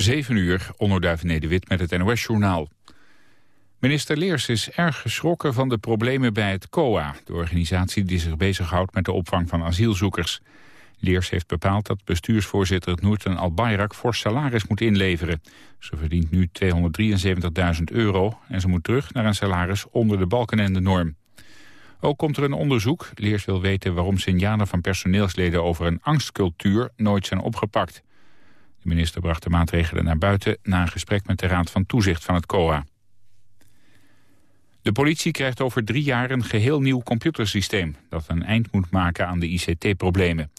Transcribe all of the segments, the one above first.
7 uur, onderduif Nederwit met het NOS-journaal. Minister Leers is erg geschrokken van de problemen bij het COA... de organisatie die zich bezighoudt met de opvang van asielzoekers. Leers heeft bepaald dat bestuursvoorzitter Noorten Albayrak... fors salaris moet inleveren. Ze verdient nu 273.000 euro en ze moet terug naar een salaris onder de balken en de norm. Ook komt er een onderzoek. Leers wil weten waarom signalen van personeelsleden over een angstcultuur nooit zijn opgepakt. De minister bracht de maatregelen naar buiten na een gesprek met de Raad van Toezicht van het COA. De politie krijgt over drie jaar een geheel nieuw computersysteem... dat een eind moet maken aan de ICT-problemen.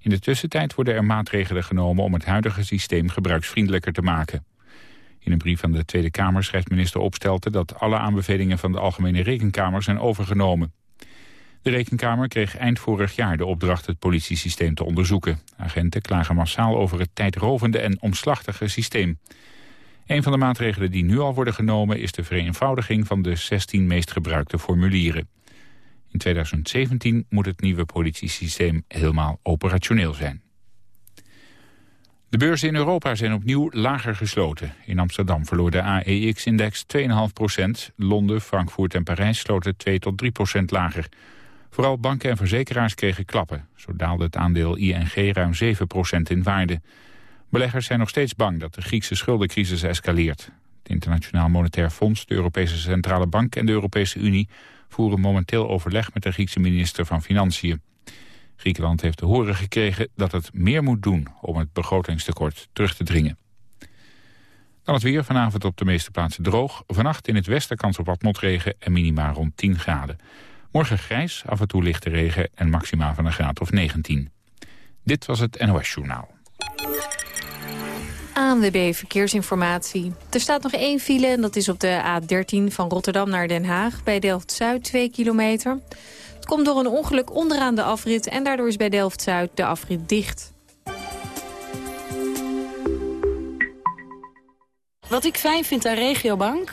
In de tussentijd worden er maatregelen genomen om het huidige systeem gebruiksvriendelijker te maken. In een brief aan de Tweede Kamer schrijft minister Opstelten dat alle aanbevelingen van de Algemene Rekenkamer zijn overgenomen. De Rekenkamer kreeg eind vorig jaar de opdracht het politiesysteem te onderzoeken. Agenten klagen massaal over het tijdrovende en omslachtige systeem. Een van de maatregelen die nu al worden genomen is de vereenvoudiging van de 16 meest gebruikte formulieren. In 2017 moet het nieuwe politiesysteem helemaal operationeel zijn. De beurzen in Europa zijn opnieuw lager gesloten. In Amsterdam verloor de AEX-index 2,5 procent. Londen, Frankfurt en Parijs sloten 2 tot 3 procent lager. Vooral banken en verzekeraars kregen klappen. Zo daalde het aandeel ING ruim 7 procent in waarde. Beleggers zijn nog steeds bang dat de Griekse schuldencrisis escaleert. Het Internationaal Monetair Fonds, de Europese Centrale Bank en de Europese Unie voeren momenteel overleg met de Griekse minister van Financiën. Griekenland heeft te horen gekregen dat het meer moet doen om het begrotingstekort terug te dringen. Dan het weer, vanavond op de meeste plaatsen droog. Vannacht in het westen kans op wat motregen en minima rond 10 graden. Morgen grijs, af en toe lichte regen en maxima van een graad of 19. Dit was het NOS Journaal. ANWB Verkeersinformatie. Er staat nog één file en dat is op de A13 van Rotterdam naar Den Haag... bij Delft-Zuid 2 kilometer. Het komt door een ongeluk onderaan de afrit... en daardoor is bij Delft-Zuid de afrit dicht. Wat ik fijn vind aan Regiobank?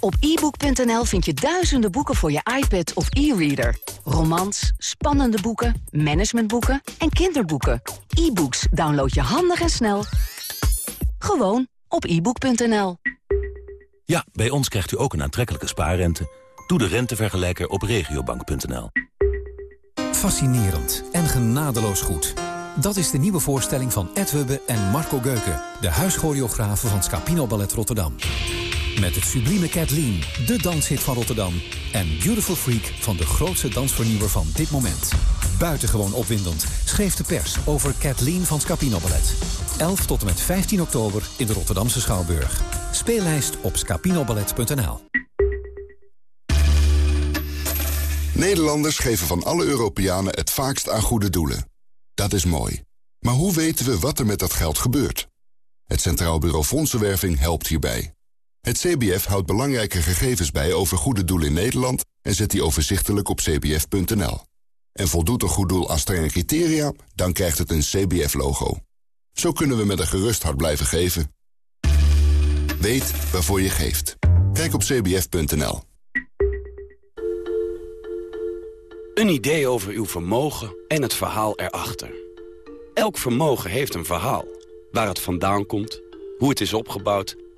Op ebook.nl vind je duizenden boeken voor je iPad of e-reader. Romans, spannende boeken, managementboeken en kinderboeken. E-books download je handig en snel. Gewoon op ebook.nl. Ja, bij ons krijgt u ook een aantrekkelijke spaarrente. Doe de rentevergelijker op regiobank.nl. Fascinerend en genadeloos goed. Dat is de nieuwe voorstelling van Ed Hubbe en Marco Geuken... de huischoreografen van Scapino Ballet Rotterdam. Met het sublieme Kathleen, de danshit van Rotterdam... en Beautiful Freak van de grootste dansvernieuwer van dit moment. Buitengewoon opwindend schreef de pers over Kathleen van Scapino Ballet. 11 tot en met 15 oktober in de Rotterdamse Schouwburg. Speellijst op scapinoballet.nl Nederlanders geven van alle Europeanen het vaakst aan goede doelen. Dat is mooi. Maar hoe weten we wat er met dat geld gebeurt? Het Centraal Bureau Fondsenwerving helpt hierbij. Het CBF houdt belangrijke gegevens bij over goede doelen in Nederland... en zet die overzichtelijk op cbf.nl. En voldoet een goed doel aan strenge criteria, dan krijgt het een CBF-logo. Zo kunnen we met een gerust hart blijven geven. Weet waarvoor je geeft. Kijk op cbf.nl. Een idee over uw vermogen en het verhaal erachter. Elk vermogen heeft een verhaal. Waar het vandaan komt, hoe het is opgebouwd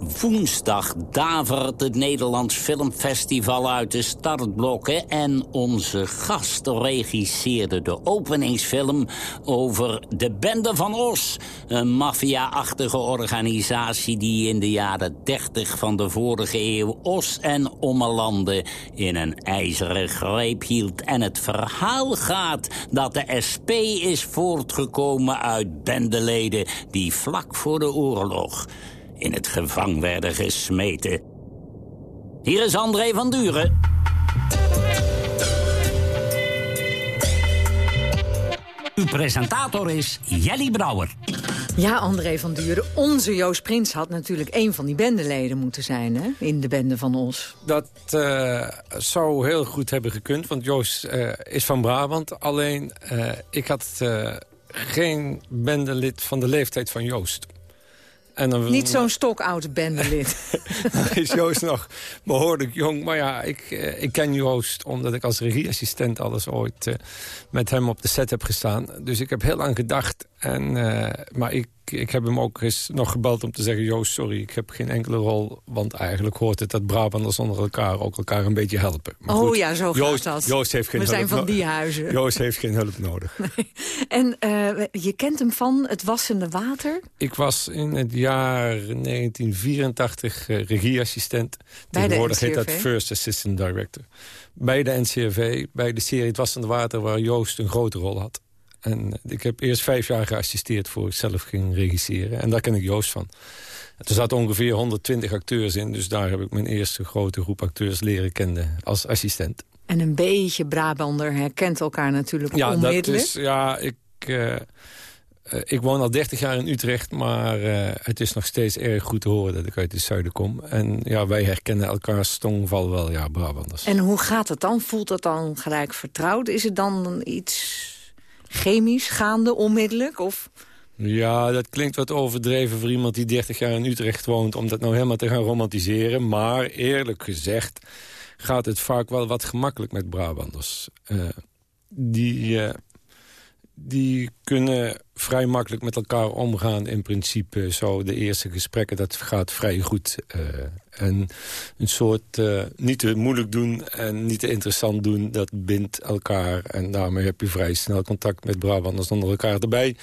Woensdag davert het Nederlands Filmfestival uit de startblokken... en onze gast regisseerde de openingsfilm over de Bende van Os. Een maffia-achtige organisatie die in de jaren 30 van de vorige eeuw... Os en Ommelanden in een ijzeren greep hield. En het verhaal gaat dat de SP is voortgekomen uit bendeleden... die vlak voor de oorlog in het gevang werden gesmeten. Hier is André van Duren. Uw presentator is Jelly Brouwer. Ja, André van Duren. Onze Joost Prins had natuurlijk een van die bendeleden moeten zijn, hè? In de bende van Os. Dat uh, zou heel goed hebben gekund, want Joost uh, is van Brabant. Alleen, uh, ik had geen bendelid van de leeftijd van Joost. En dan, Niet zo'n stokoud bendelid. is Joost nog behoorlijk jong. Maar ja, ik, eh, ik ken Joost omdat ik als regieassistent alles ooit uh, met hem op de set heb gestaan. Dus ik heb heel lang gedacht. En, uh, maar ik ik heb hem ook eens nog gebeld om te zeggen... Joost, sorry, ik heb geen enkele rol. Want eigenlijk hoort het dat Brabanders onder elkaar ook elkaar een beetje helpen. Maar oh ja, zo Joost, gaat dat. Joost heeft geen We hulp zijn van die huizen. Joost heeft geen hulp nodig. Nee. En uh, je kent hem van Het Wassende Water? Ik was in het jaar 1984 uh, regieassistent. Tegenwoordig heet dat First Assistant Director. Bij de NCRV, bij de serie Het Wassende Water... waar Joost een grote rol had. En ik heb eerst vijf jaar geassisteerd voor ik zelf ging regisseren. En daar ken ik Joost van. Er zaten ongeveer 120 acteurs in. Dus daar heb ik mijn eerste grote groep acteurs leren kennen als assistent. En een beetje Brabander herkent elkaar natuurlijk ja, onmiddellijk. Dat is, ja, ik, uh, ik woon al 30 jaar in Utrecht, maar uh, het is nog steeds erg goed te horen dat ik uit het zuiden kom. En ja, wij herkennen elkaars tongval wel, ja, Brabanders. En hoe gaat het dan? Voelt het dan gelijk vertrouwd? Is het dan iets chemisch gaande onmiddellijk? Of... Ja, dat klinkt wat overdreven voor iemand die 30 jaar in Utrecht woont... om dat nou helemaal te gaan romantiseren. Maar eerlijk gezegd gaat het vaak wel wat gemakkelijk met Brabanders. Uh, die, uh, die kunnen vrij makkelijk met elkaar omgaan. In principe zo de eerste gesprekken, dat gaat vrij goed. Uh, en een soort uh, niet te moeilijk doen en niet te interessant doen... dat bindt elkaar. En daarmee heb je vrij snel contact met Brabanders onder elkaar erbij.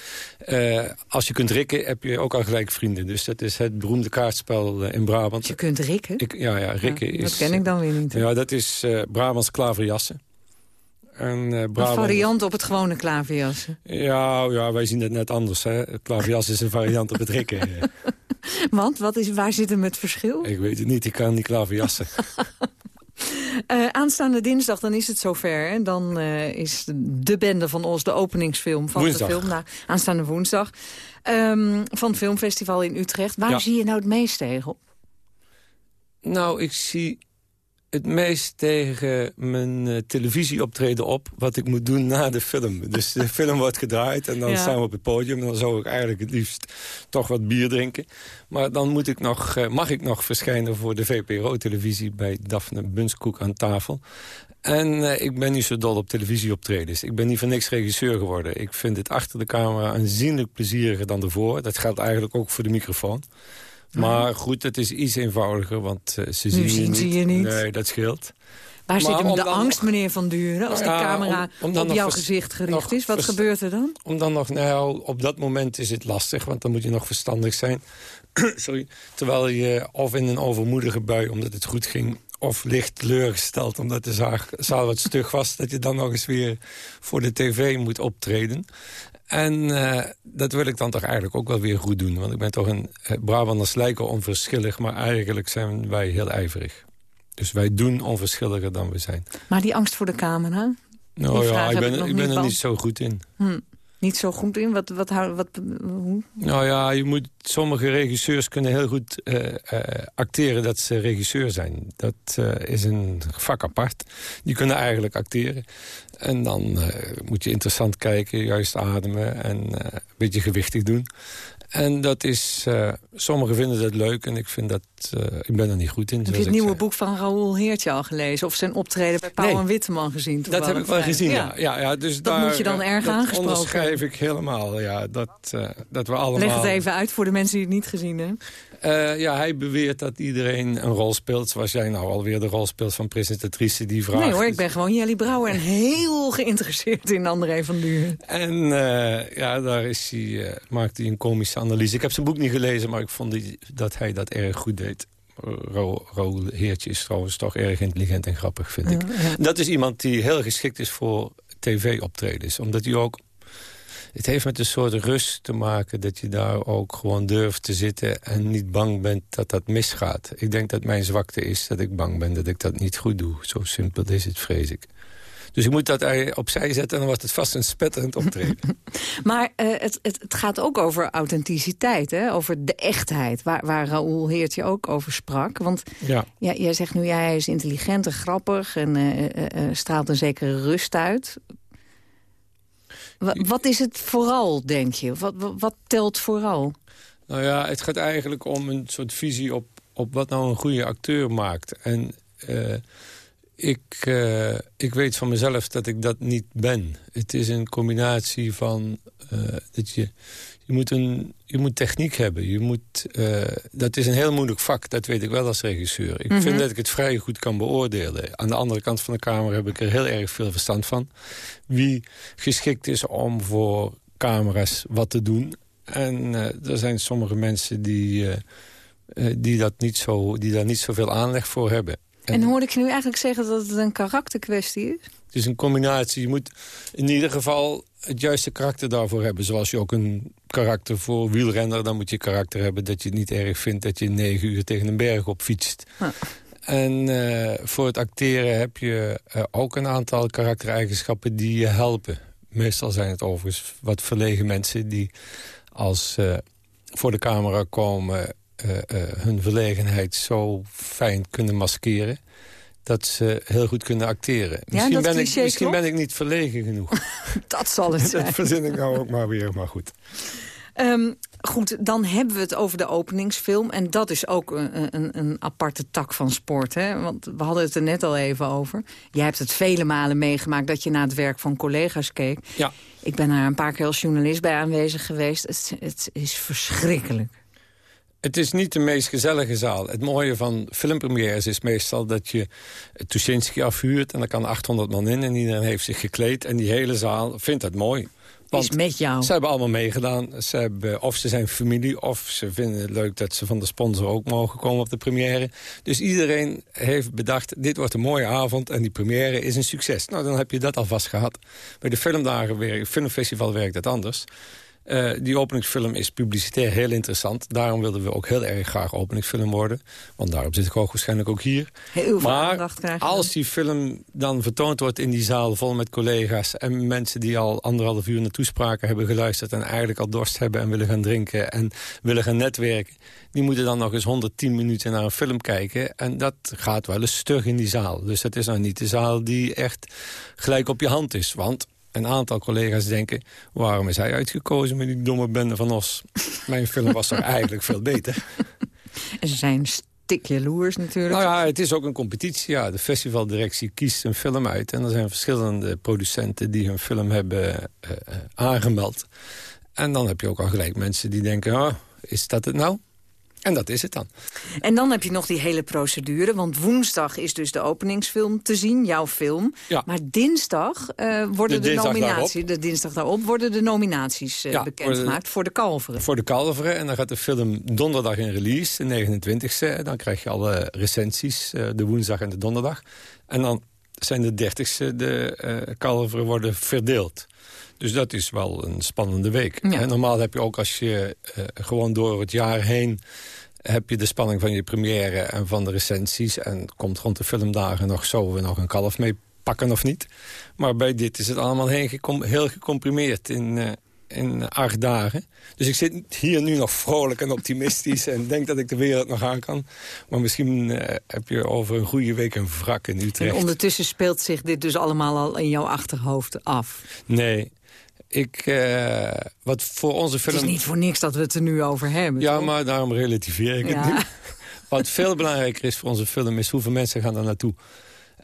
Uh, als je kunt rikken, heb je ook al gelijk vrienden. Dus dat is het beroemde kaartspel in Brabant. Je kunt rikken? Ik, ja, ja, rikken ja, dat is... ken ik dan weer niet. Ja, dat is Brabants klaverjassen. En, uh, een variant op het gewone klaverjassen? Ja, ja, wij zien het net anders. Hè. Klaverjas is een variant op het rikken. Want wat is, waar zit hem het verschil? Ik weet het niet, ik kan niet klaverjassen. uh, aanstaande dinsdag, dan is het zover. Hè? Dan uh, is de bende van ons de openingsfilm van woensdag. de film. Nou, aanstaande woensdag. Um, van het filmfestival in Utrecht. Waar Ja. zie je nou het meest tegen? Nou, ik zie het meest tegen mijn uh, televisieoptreden op... wat ik moet doen na de film. Dus de film wordt gedraaid en dan Ja. staan we op het podium. Dan zou ik eigenlijk het liefst toch wat bier drinken. Maar dan moet ik nog, uh, mag ik nog verschijnen voor de VPRO-televisie... bij Daphne Bunskoek aan tafel. En uh, ik ben niet zo dol op televisieoptredens. Ik ben niet voor niks regisseur geworden. Ik vind het achter de camera aanzienlijk plezieriger dan ervoor. Dat geldt eigenlijk ook voor de microfoon. Maar goed, het is iets eenvoudiger, want uh, ze zien, niet. ze je niet. Nee, dat scheelt. Waar zit Maar hem om de angst, nog- meneer Van Duren, als de camera om- om dan op jouw gezicht gericht nog is? Wat gebeurt er dan? Om dan nog, nou, op dat moment is het lastig, want dan moet je nog verstandig zijn. Sorry. Terwijl je of in een overmoedige bui, omdat het goed ging... of licht teleurgesteld, omdat de zaal wat stug was... dat je dan nog eens weer voor de tv moet optreden. En eh, dat wil ik dan toch eigenlijk ook wel weer goed doen. Want ik ben toch een... eh, Brabanders lijken onverschillig, maar eigenlijk zijn wij heel ijverig. Dus wij doen onverschilliger dan we zijn. Maar die angst voor de camera? Nou ja, ik ben, ik ik ben er niet zo goed in. Hm. Niet zo goed in? Wat, wat, wat, hoe? Nou ja, je moet, sommige regisseurs kunnen heel goed eh, eh, acteren dat ze regisseur zijn. Dat eh, is een vak apart. Die kunnen eigenlijk acteren. En dan moet je interessant kijken, juist ademen en een beetje gewichtig doen. En dat is, eh, sommigen vinden dat leuk en ik vind dat, eh, ik ben er niet goed in. Heb je het nieuwe zei. boek van Raoul Heertje al gelezen? Of zijn optreden bij Pauw Nee. en Witteman gezien? Dat heb ik wel gezien, ja. ja, ja, dus Dat daar, moet je dan erg dat aangesproken onderschrijf ik helemaal, ja. Dat, eh, dat we allemaal... Leg het even uit voor de mensen die het niet gezien hebben. Uh, ja, hij beweert dat iedereen een rol speelt. Zoals jij nou alweer de rol speelt van presentatrice die vraagt. Nee hoor, ik ben gewoon Jelly Brouwer en heel geïnteresseerd in André van Duren. En uh, ja, daar is hij, uh, maakt hij een komische analyse. Ik heb zijn boek niet gelezen, maar ik vond die, dat hij dat erg goed deed. Ro, Heertje is trouwens toch erg intelligent en grappig, vind ik. Ja, ja. Dat is iemand die heel geschikt is voor tv-optredens. Omdat hij ook het heeft met een soort rust te maken dat je daar ook gewoon durft te zitten... en niet bang bent dat dat misgaat. Ik denk dat mijn zwakte is dat ik bang ben dat ik dat niet goed doe. Zo simpel is het, vrees ik. Dus ik moet dat opzij zetten en dan wordt het vast een spetterend optreden. maar uh, het, het, het, gaat ook over authenticiteit, hè? over de echtheid. Waar, waar Raoul Heertje ook over sprak. Want ja. Ja, jij zegt nu, ja, hij is intelligent en grappig... en uh, uh, straalt een zekere rust uit. Wat is het vooral, denk je? Wat, wat, telt vooral? Nou ja, het gaat eigenlijk om een soort visie op, op wat nou een goede acteur maakt. En uh, ik, uh, ik weet van mezelf dat ik dat niet ben. Het is een combinatie van uh, dat je je moet, een, je moet techniek hebben. Je moet, uh, dat is een heel moeilijk vak, dat weet ik wel als regisseur. Ik mm -hmm. vind dat ik het vrij goed kan beoordelen. Aan de andere kant van de kamer heb ik er heel erg veel verstand van. Wie geschikt is om voor camera's wat te doen. En uh, er zijn sommige mensen die, uh, die, dat niet zo, die daar niet zoveel aanleg voor hebben. En, en hoorde ik je nu eigenlijk zeggen dat het een karakterkwestie is? Het is een combinatie. Je moet in ieder geval het juiste karakter daarvoor hebben. Zoals je ook een karakter voor wielrenner... dan moet je karakter hebben dat je het niet erg vindt... dat je negen uur tegen een berg op fietst. En uh, voor het acteren heb je uh, ook een aantal karaktereigenschappen die je helpen. Meestal zijn het overigens wat verlegen mensen... die als uh, voor de camera komen hun verlegenheid zo fijn kunnen maskeren dat ze heel goed kunnen acteren. Misschien, ja, ben, ik, misschien ben ik niet verlegen genoeg. dat zal het zijn. dat verzin ik nou ook maar weer, maar goed. Um, goed, dan hebben we het over de openingsfilm. En dat is ook een, een, een, aparte tak van sport. Hè? Want we hadden het er net al even over. Jij hebt het vele malen meegemaakt dat je naar het werk van collega's keek. Ja. Ik ben daar een paar keer als journalist bij aanwezig geweest. Het, het is verschrikkelijk. Het is niet de meest gezellige zaal. Het mooie van filmpremières is meestal dat je Tuschinski afhuurt... en dan kan 800 man in en iedereen heeft zich gekleed... en die hele zaal vindt het mooi. Want is met jou. Ze hebben allemaal meegedaan. Ze hebben, of ze zijn familie, of ze vinden het leuk dat ze van de sponsor ook mogen komen op de première. Dus iedereen heeft bedacht, dit wordt een mooie avond en die première is een succes. Nou, dan heb je dat alvast gehad. Bij de filmdagen, weer, filmfestival werkt het anders. Uh, die openingsfilm is publicitair heel interessant. Daarom wilden we ook heel erg graag openingsfilm worden. Want daarom zit ik ook waarschijnlijk ook hier. Heel veel maar als die film dan vertoond wordt in die zaal vol met collega's... en mensen die al anderhalf uur naar toespraken hebben geluisterd... en eigenlijk al dorst hebben en willen gaan drinken en willen gaan netwerken... die moeten dan nog eens 110 minuten naar een film kijken. En dat gaat wel eens stug in die zaal. Dus het is nou niet de zaal die echt gelijk op je hand is. Want een aantal collega's denken... waarom is hij uitgekozen met die domme bende van Os? Mijn film was toch eigenlijk veel beter. En ze zijn stik jaloers natuurlijk. Nou ja, het is ook een competitie. Ja. De festivaldirectie kiest een film uit. En er zijn verschillende producenten die hun film hebben uh, aangemeld. En dan heb je ook al gelijk mensen die denken... Oh, is dat het nou? En dat is het dan. En dan heb je nog die hele procedure. Want woensdag is dus de openingsfilm te zien, jouw film. Ja. Maar dinsdag uh, worden de, de nominaties... De dinsdag daarop worden de nominaties uh, ja, bekendgemaakt voor de kalveren. Voor de kalveren. En dan gaat de film donderdag in release, de 29e. Dan krijg je alle recensies, uh, de woensdag en de donderdag. En dan zijn de 30e de kalveren worden verdeeld. Dus dat is wel een spannende week. Ja. En normaal heb je ook als je uh, gewoon door het jaar heen... heb je de spanning van je première en van de recensies... en komt rond de filmdagen nog zo we nog een kalf mee pakken of niet. Maar bij dit is het allemaal heel gecomprimeerd in, uh, in acht dagen. Dus ik zit hier nu nog vrolijk en optimistisch... en denk dat ik de wereld nog aan kan. Maar misschien uh, heb je over een goede week een wrak in Utrecht. En ondertussen speelt zich dit dus allemaal al in jouw achterhoofd af? Nee, ik, uh, wat voor onze film... Het is niet voor niks dat we het er nu over hebben. Ja, toch? maar daarom relativeer ik ja. het nu. Wat veel belangrijker is voor onze film is hoeveel mensen gaan er naartoe.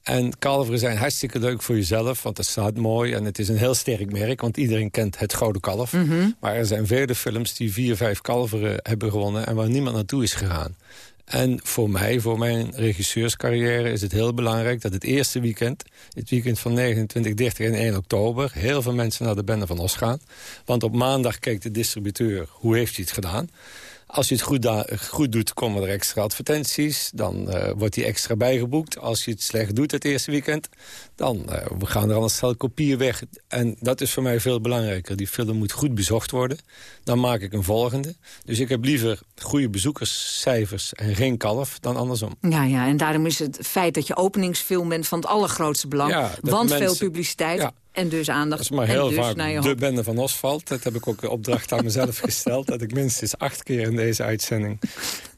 En kalveren zijn hartstikke leuk voor jezelf, want dat staat mooi. En het is een heel sterk merk, want iedereen kent het Gouden Kalf. Mhm. Maar er zijn vele films die vier, vijf kalveren hebben gewonnen... en waar niemand naartoe is gegaan. En voor mij, voor mijn regisseurscarrière, is het heel belangrijk... dat het eerste weekend, het weekend van 29, 30 en 1 oktober... heel veel mensen naar de Bende van Os gaan. Want op maandag kijkt de distributeur hoe heeft hij het gedaan... Als je het goed, goed, doet, komen er extra advertenties. Dan uh, wordt die extra bijgeboekt. Als je het slecht doet het eerste weekend, dan uh, we gaan er al een stel kopieën weg. En dat is voor mij veel belangrijker. Die film moet goed bezocht worden. Dan maak ik een volgende. Dus ik heb liever goede bezoekerscijfers en geen kalf dan andersom. Ja, ja, en daarom is het feit dat je openingsfilm bent van het allergrootste belang. Ja, want mensen, veel publiciteit. Ja, en dus aandacht. Dat is maar heel dus vaak naar je de bende van Osvald. Dat heb ik ook de opdracht aan mezelf gesteld. Dat ik minstens acht keer in deze uitzending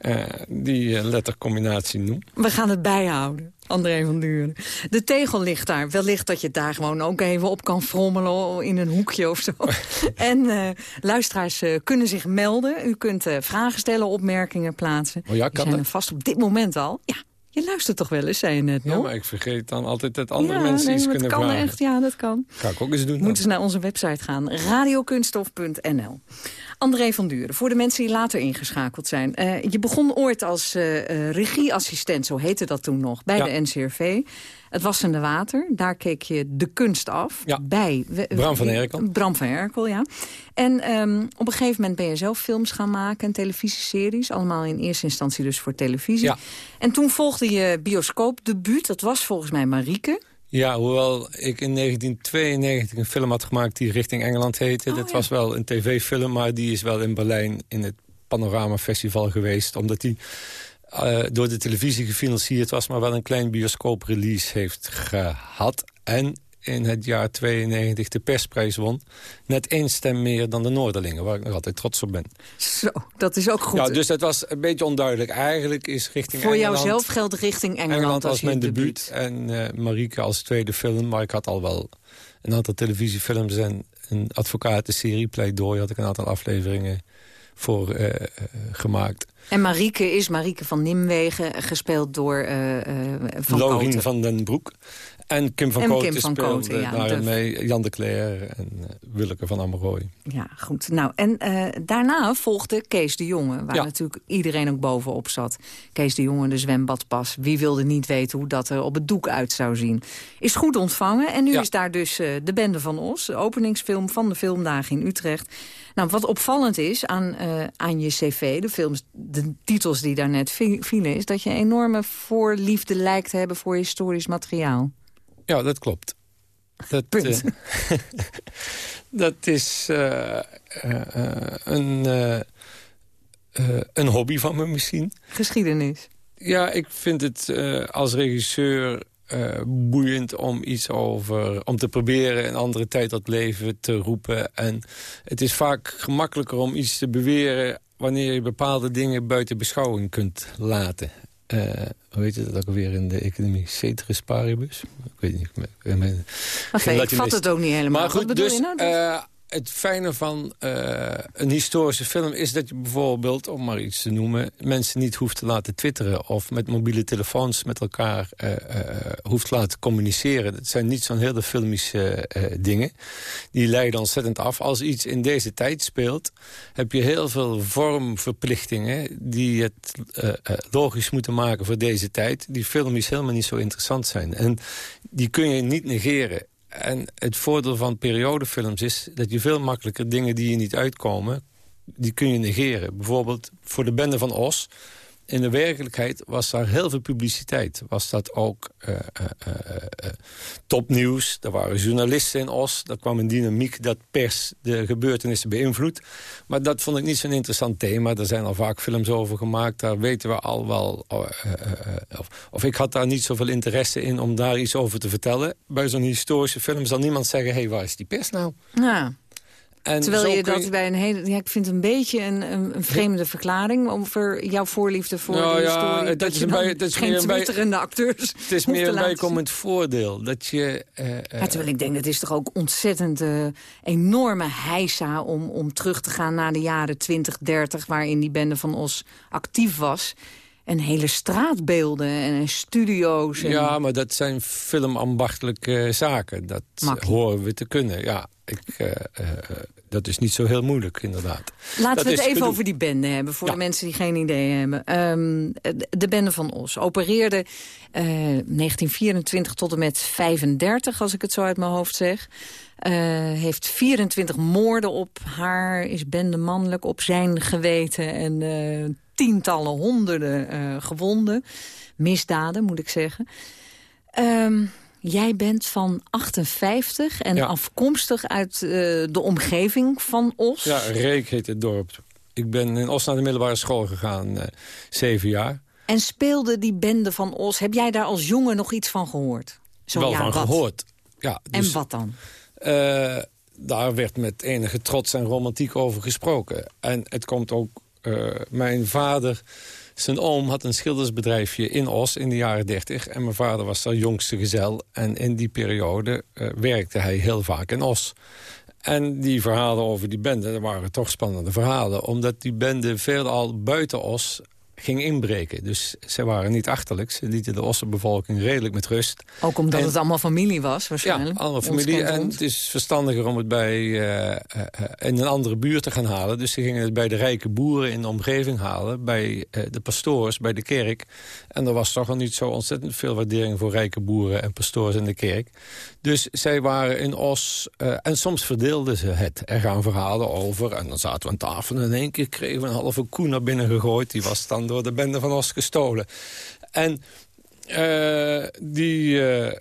uh, die uh, lettercombinatie noem. We gaan het bijhouden. André van Duren. De tegel ligt daar. Wellicht dat je het daar gewoon ook even op kan frommelen in een hoekje of zo. en uh, luisteraars kunnen zich melden. U kunt vragen stellen, opmerkingen plaatsen. Oh ja, Die kan zijn er vast op dit moment al. Ja, je luistert toch wel eens, zei je net nog? Ja, maar ik vergeet dan altijd dat andere ja, mensen nee, iets kunnen dat kan echt, ja, dat kan. Ga ik ook eens doen. dan. Moeten ze naar onze website gaan. radiokunstof.nl André van Duren, voor de mensen die later ingeschakeld zijn. Uh, je begon ooit als uh, uh, regieassistent, zo heette dat toen nog, bij Ja. de NCRV. Het Wassende Water, daar keek je de kunst af. Ja. Bij we- Bram van Erkel. Bram van Erkel, ja. En ehm, op een gegeven moment ben je zelf films gaan maken en televisieseries. Allemaal in eerste instantie dus voor televisie. Ja. En toen volgde je bioscoopdebuut. Dat was volgens mij Marieke. Ja, hoewel ik in 1992 een film had gemaakt die richting Engeland heette. Oh, dat ja. was wel een tv-film, maar die is wel in Berlijn in het Panorama Festival geweest. Omdat die eh, door de televisie gefinancierd was, maar wel een klein bioscooprelease heeft gehad. En in het jaar 92 de persprijs won. Net één stem meer dan de Noorderlingen, waar ik nog altijd trots op ben. Zo, dat is ook goed. Ja, dus dat was een beetje onduidelijk. Eigenlijk is richting Voor Engeland... jouzelf geldt richting Engeland, Engeland als als mijn debuut. En eh Marieke als tweede film. Maar ik had al wel een aantal televisiefilms en een advocatenserie. Pleidooi had ik een aantal afleveringen voor eh, gemaakt. En Marieke is Marieke van Nimwegen, gespeeld door eh, Van van den Broek. En Kim van En Koten Kim van speelde Koten, ja, daarin de- mee. Jan de Cler en eh, Willeke van Ammerooy. Ja, goed. Nou, en eh, daarna volgde Kees de Jonge, waar Ja. natuurlijk iedereen ook bovenop zat. Kees de Jonge, de zwembadpas. Wie wilde niet weten hoe dat er op het doek uit zou zien? Is goed ontvangen en nu Ja. is daar dus eh, de Bende van Os, de openingsfilm van de Filmdagen in Utrecht. Nou, wat opvallend is aan, aan je cv, de films, de titels die daarnet vi- vielen... is dat je een enorme voorliefde lijkt te hebben voor historisch materiaal. Ja, dat klopt. Dat, Punt. eh, dat is eh, eh, een, een hobby van me misschien. Geschiedenis. Ja, ik vind het als regisseur boeiend om iets over... om te proberen een andere tijd tot leven te roepen. En het is vaak gemakkelijker om iets te beweren... wanneer je bepaalde dingen buiten beschouwing kunt laten. Eh, hoe heet het ook alweer in de economie? Ceteris paribus? Ik weet niet. Ik ben- ik vat het ook niet helemaal. Maar Wat goed, bedoel dus je nou? Het fijne van eh, een historische film is dat je bijvoorbeeld, om maar iets te noemen... mensen niet hoeft te laten twitteren of met mobiele telefoons met elkaar eh, eh, hoeft te laten communiceren. Dat zijn niet zo'n hele filmische dingen. Die leiden ontzettend af. Als iets in deze tijd speelt, heb je heel veel vormverplichtingen... die het logisch moeten maken voor deze tijd... die filmisch helemaal niet zo interessant zijn. En die kun je niet negeren. En het voordeel van periodefilms is dat je veel makkelijker dingen die je niet uitkomen, die kun je negeren. Bijvoorbeeld voor de Bende van Os. In de werkelijkheid was daar heel veel publiciteit. Was dat ook eh, eh, eh, topnieuws. Er waren journalisten in Os. Er kwam een dynamiek dat pers de gebeurtenissen beïnvloedt. Maar dat vond ik niet zo'n interessant thema. Er zijn al vaak films over gemaakt. Daar weten we al wel... of, of ik had daar niet zoveel interesse in om daar iets over te vertellen. Bij zo'n historische film zal niemand zeggen... hé, hey, waar is die pers nou? Ja. En Terwijl je dat bij een hele... Ja, ik vind het een beetje een, een, vreemde verklaring... over jouw voorliefde voor Nou de ja, historie. dat is je bij- dat is geen twitterende acteurs Het is meer een bijkomend voordeel. Dat je... eh, eh, Ja, terwijl ik denk, het is toch ook ontzettend eh, enorme heisa... Om, om terug te gaan naar de jaren 20, 30... waarin die bende van Os actief was. en hele straatbeelden en studio's. En... Ja, maar dat zijn filmambachtelijke zaken. Dat horen we te kunnen. Ja, ik, uh, uh, dat is niet zo heel moeilijk, inderdaad. Laten we het even over die bende hebben, voor de mensen die geen idee hebben. Um, de bende van Os opereerde uh, 1924 tot en met 35, als ik het zo uit mijn hoofd zeg. Uh, heeft 24 moorden op haar, is bende mannelijk op zijn geweten... en uh, tientallen, honderden gewonden. Misdaden, moet ik zeggen. Um, Jij bent van 58 en afkomstig uit uh, de omgeving van Os. Ja, Reek heet het dorp. Ik ben in Os naar de middelbare school gegaan, uh, zeven jaar. En speelde die bende van Os, heb jij daar als jongen nog iets van gehoord? Zo, Wel van wat? gehoord, ja. Dus, en wat dan? Uh, daar werd met enige trots en romantiek over gesproken. En het komt ook, mijn vader zijn oom had een schildersbedrijfje in Os in de jaren 30. En mijn vader was daar jongste gezel. En in die periode uh, werkte hij heel vaak in Os. En die verhalen over die bende, dat waren toch spannende verhalen. Omdat die bende veelal buiten Os ging inbreken. Dus ze waren niet achterlijk. Ze lieten de Ossenbevolking redelijk met rust. Ook omdat het allemaal familie was, waarschijnlijk. Ja, allemaal familie. En het is verstandiger om het bij, uh, uh, in een andere buurt te gaan halen. Dus ze gingen het bij de rijke boeren in de omgeving halen. Bij uh, de pastoors, bij de kerk. En er was toch al niet zo ontzettend veel waardering... voor rijke boeren en pastoors in de kerk. Dus zij waren in Os... en soms verdeelden ze het. Er gaan verhalen over. En dan zaten we aan tafel en in één keer kregen we een halve koe naar binnen gegooid. Die was dan door de bende van Os gestolen. En uh, die, uh,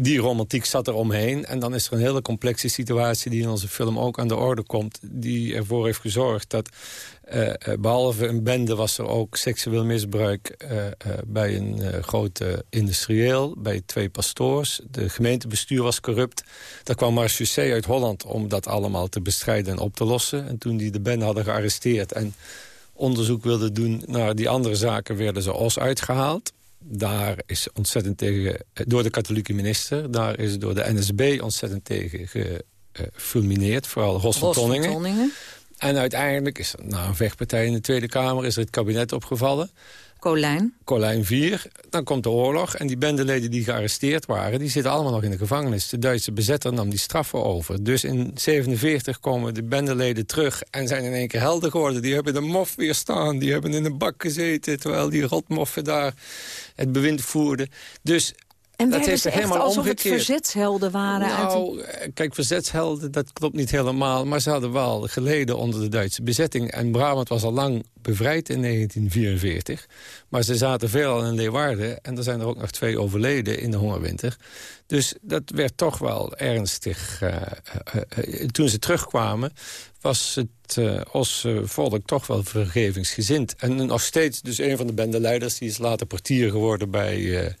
die romantiek zat er omheen. En dan is er een hele complexe situatie die in onze film ook aan de orde komt. Die ervoor heeft gezorgd dat uh, behalve een bende was er ook seksueel misbruik bij een grote industrieel, bij twee pastoors. De gemeentebestuur was corrupt. Daar kwam Marchusset uit Holland om dat allemaal te bestrijden en op te lossen. En toen die de bende hadden gearresteerd en onderzoek wilden doen naar die andere zaken... werden ze Os uitgehaald. Daar is ontzettend tegen, door de katholieke minister... daar is door de NSB ontzettend tegen gefulmineerd. Vooral Ros van Tonningen. En uiteindelijk is er na een vechtpartij in de Tweede Kamer... is er het kabinet opgevallen. Colijn. Colijn 4. Dan komt de oorlog en die bendeleden die gearresteerd waren... die zitten allemaal nog in de gevangenis. De Duitse bezetter nam die straffen over. Dus in 47 komen de bendeleden terug en zijn in één keer helder geworden. Die hebben de mof weer staan, die hebben in een bak gezeten... terwijl die rotmoffen daar het bewind voerden. Dus en dat heeft helemaal alsof omgekeerd. het verzetshelden waren? Nou, uit kijk, verzetshelden, dat klopt niet helemaal. Maar ze hadden wel geleden onder de Duitse bezetting. En Brabant was al lang bevrijd in 1944. Maar ze zaten veelal in Leeuwarden. En er zijn er ook nog twee overleden in de hongerwinter. Dus dat werd toch wel ernstig. Uh, uh, uh, toen ze terugkwamen was het Os volk toch wel vergevingsgezind. En nog steeds, dus een van de bendeleiders... die is later portier geworden bij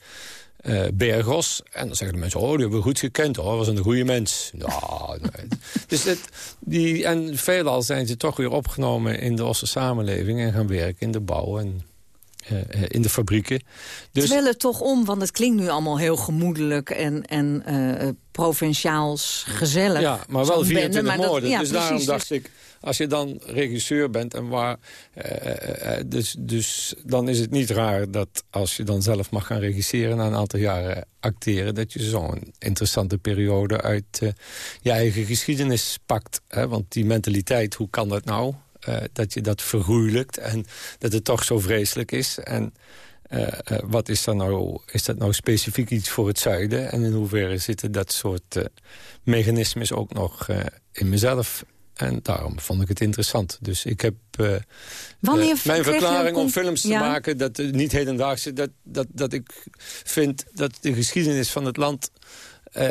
uh, Bergos. En dan zeggen de mensen, oh, die hebben we goed gekend hoor, was een goede mens. Ja, nee. dus het, die, en veelal zijn ze toch weer opgenomen in de Osse samenleving... en gaan werken in de bouw en uh, in de fabrieken. Dus... Terwijl het toch om, want het klinkt nu allemaal heel gemoedelijk... en, en uh, provinciaals gezellig. Ja, maar wel 24 moorden. ja, dus daarom dacht ik als je dan regisseur bent en waar... Uh, dus, dus dan is het niet raar dat als je dan zelf mag gaan regisseren... na een aantal jaren acteren... dat je zo'n interessante periode uit uh, je eigen geschiedenis pakt. Hè? Want die mentaliteit, hoe kan dat nou? Uh, dat je dat vergoeilijkt en dat het toch zo vreselijk is. En uh, uh, wat is, dan nou, is dat nou specifiek iets voor het zuiden? En in hoeverre zitten dat soort mechanismes ook nog in mezelf en daarom vond ik het interessant. Dus ik heb uh, uh, mijn verklaring om films te maken... dat uh, niet hedendaagse, dat, dat, dat ik vind dat de geschiedenis van het land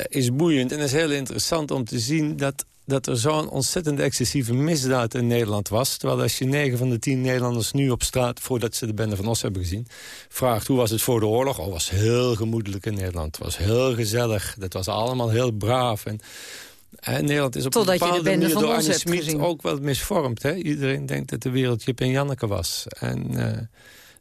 is boeiend. En het is heel interessant om te zien dat, dat er zo'n ontzettend excessieve misdaad in Nederland was. Terwijl als je negen van de tien Nederlanders nu op straat... voordat ze de bende van Os hebben gezien... vraagt hoe was het voor de oorlog? Oh, was heel gemoedelijk in Nederland. Het was heel gezellig. Dat was allemaal heel braaf. En en Nederland is op Totdat een bepaalde manier door Anne Smit ook wel misvormd. Hè? Iedereen denkt dat de wereld Jip en Janneke was. En, uh,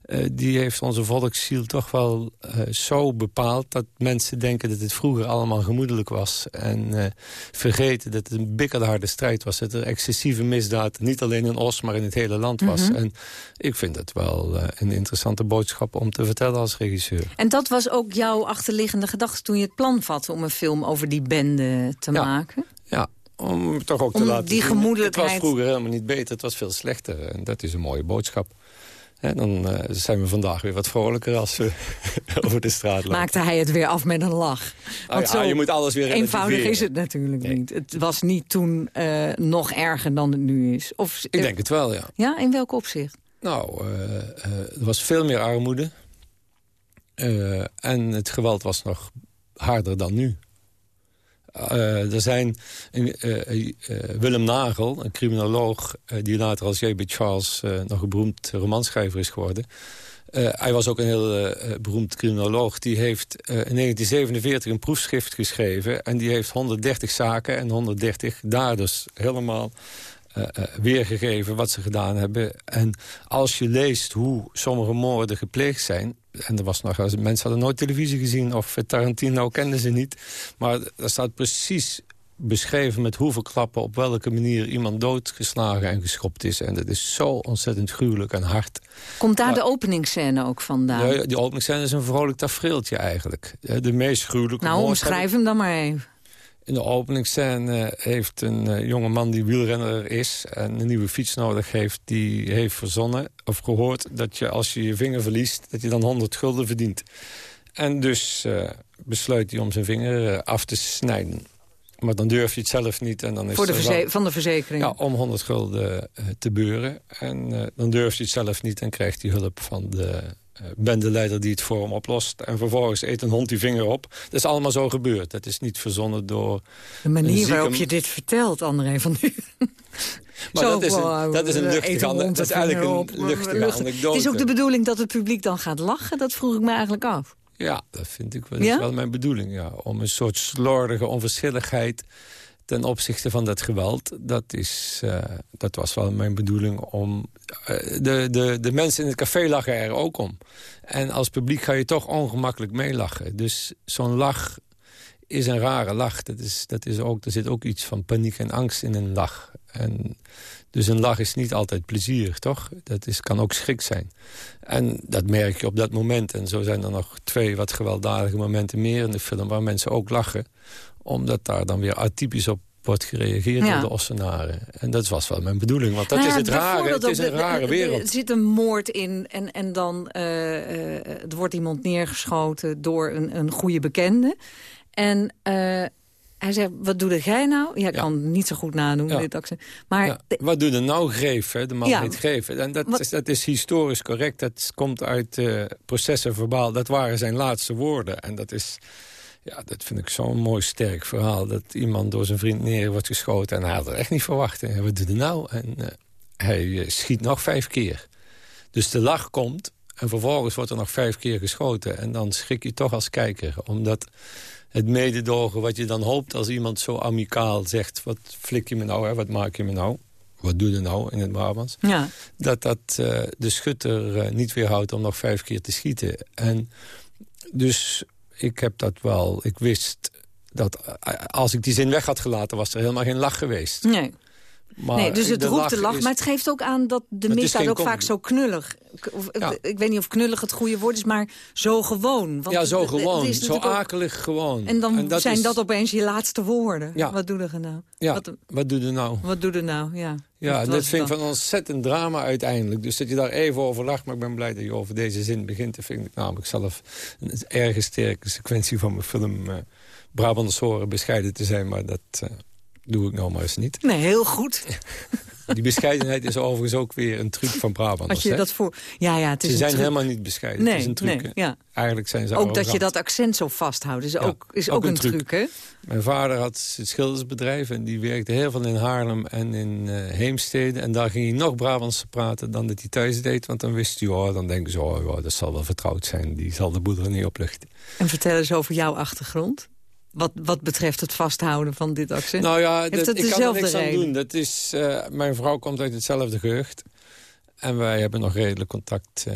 Uh, die heeft onze volksziel toch wel uh, zo bepaald... dat mensen denken dat het vroeger allemaal gemoedelijk was. En vergeten dat het een bikkelharde strijd was. Dat er excessieve misdaad niet alleen in Os, maar in het hele land was. Mm -hmm. En ik vind dat wel een interessante boodschap om te vertellen als regisseur. En dat was ook jouw achterliggende gedachte toen je het plan vatte... om een film over die bende te ja. maken? Ja, om toch ook te laten die zien. gemoedelijkheid... Het was vroeger helemaal niet beter, het was veel slechter. En dat is een mooie boodschap. En dan uh, zijn we vandaag weer wat vrolijker als we over de straat lopen. Maakte hij het weer af met een lach. Want oh ja, zo je moet alles weer eenvoudig is het natuurlijk nee. niet. Het was niet toen uh, nog erger dan het nu is. Of, Ik denk het wel, ja. Ja, in welk opzicht? Nou, uh, er was veel meer armoede. en het geweld was nog harder dan nu. Uh, er zijn uh, uh, Willem Nagel, een criminoloog... die later als J.B. Charles nog een beroemd romanschrijver is geworden. hij was ook een heel beroemd criminoloog. Die heeft in 1947 een proefschrift geschreven... en die heeft 130 zaken en 130 daders helemaal weergegeven wat ze gedaan hebben. En als je leest hoe sommige moorden gepleegd zijn... en er was nog, mensen hadden nooit televisie gezien... of Tarantino kenden ze niet. Maar er staat precies beschreven met hoeveel klappen... op welke manier iemand doodgeslagen en geschopt is. En dat is zo ontzettend gruwelijk en hard. Komt daar maar, de openingsscène ook vandaan? Ja, die openingsscène is een vrolijk tafereeltje eigenlijk. De meest gruwelijke Nou, omschrijf hem dan maar even. In de openingsscène heeft een uh, jonge man die wielrenner is... en een nieuwe fiets nodig heeft, die heeft verzonnen of gehoord... dat je als je je vinger verliest, dat je dan 100 gulden verdient. En dus uh, besluit hij om zijn vinger uh, af te snijden. Maar dan durf je het zelf niet. En dan is Voor de wel, van de verzekering? Ja, om 100 gulden te beuren. En dan durf je het zelf niet en krijgt hij hulp van de bendeleider die het voor hem oplost. En vervolgens eet een hond die vinger op. Dat is allemaal zo gebeurd. Dat is niet verzonnen door... De manier waarop je dit vertelt, André van nu. Maar zo, dat, is een, dat is een luchtige, dat is eigenlijk een luchtige lucht. anekdote. Het is ook de bedoeling dat het publiek dan gaat lachen. Dat vroeg ik me eigenlijk af. Ja, dat vind ik wel, dat is wel mijn bedoeling. Ja. Om een soort slordige onverschilligheid ten opzichte van dat geweld. Dat, is, uh, dat was wel mijn bedoeling om... Uh, de, de, de mensen in het café lachen er ook om. En als publiek ga je toch ongemakkelijk meelachen. Dus zo'n lach is een rare lach. Dat is, dat is ook, er zit ook iets van paniek en angst in een lach. En dus een lach is niet altijd plezier, toch? Dat is, kan ook schrik zijn. En dat merk je op dat moment. En zo zijn er nog twee wat gewelddadige momenten meer in de film... waar mensen ook lachen omdat daar dan weer atypisch op wordt gereageerd ja. door de Ossenaren. En dat was wel mijn bedoeling, want dat nou ja, is het rare. Het is een rare wereld. Er zit een moord in en, en dan uh, uh, er wordt iemand neergeschoten door een, een goede bekende. En uh, hij zegt, wat doe jij nou? Ja, ik ja. kan het niet zo goed nadoen. Dit accent. Maar. Wat doe je nou, Greef? Hè? De man heet Greef. En dat is, dat is historisch correct. Dat komt uit processen verbaal. Dat waren zijn laatste woorden. En dat is... Ja, dat vind ik zo'n mooi sterk verhaal. Dat iemand door zijn vriend neer wordt geschoten. En hij had er echt niet verwacht. En wat doet hij nou? En uh, hij uh, schiet nog vijf keer. Dus de lach komt. En vervolgens wordt er nog vijf keer geschoten. En dan schrik je toch als kijker. Omdat het mededogen wat je dan hoopt als iemand zo amicaal zegt... wat flik je me nou, hè? wat maak je me nou? Wat doe je nou in het Brabants? Ja. Dat dat uh, de schutter uh, niet weerhoudt om nog vijf keer te schieten. En dus ik heb dat wel... Ik wist dat als ik die zin weg had gelaten... was er helemaal geen lach geweest. Nee. Maar nee, dus het roept de lach, is, maar het geeft ook aan dat de misdaad ook vaak zo knullig... Ja. Ik weet niet of knullig het goede woord is, maar zo gewoon. Want ja, zo gewoon, zo akelig ook... gewoon. En dan en dat zijn is... dat opeens je laatste woorden. Ja. Wat doe je nou? Ja, wat, wat doe je nou? Wat doe je nou, ja. Ja, dat, dat vind ik van ontzettend drama uiteindelijk. Dus dat je daar even over lacht, maar ik ben blij dat je over deze zin begint. Dat vind ik namelijk zelf een erg sterke sequentie van mijn film... Uh, Brabanders horen bescheiden te zijn, maar dat... Uh, doe ik nou maar eens niet. Nee, heel goed. Die bescheidenheid is overigens ook weer een truc van Brabanders. Als je hè? dat voor... ja, ja, het is ze zijn truc. helemaal niet bescheiden. Nee, het is een truc. Nee, ja. Eigenlijk zijn ze Ook arrogant. dat je dat accent zo vasthoudt is, ja, ook, is ook, ook een, een truc. truc. hè? Mijn vader had het schildersbedrijf en die werkte heel veel in Haarlem en in uh, Heemstede. En daar ging hij nog Brabants praten dan dat hij thuis deed. Want dan wist hij, oh, dan denken ze, oh, oh, dat zal wel vertrouwd zijn. Die zal de boel er niet opluchten. En vertel eens over jouw achtergrond. Wat, wat betreft het vasthouden van dit accent? Nou ja, dat, ik kan er niks reden? aan doen. Dat is, uh, mijn vrouw komt uit hetzelfde gehucht. En wij hebben nog redelijk contact uh,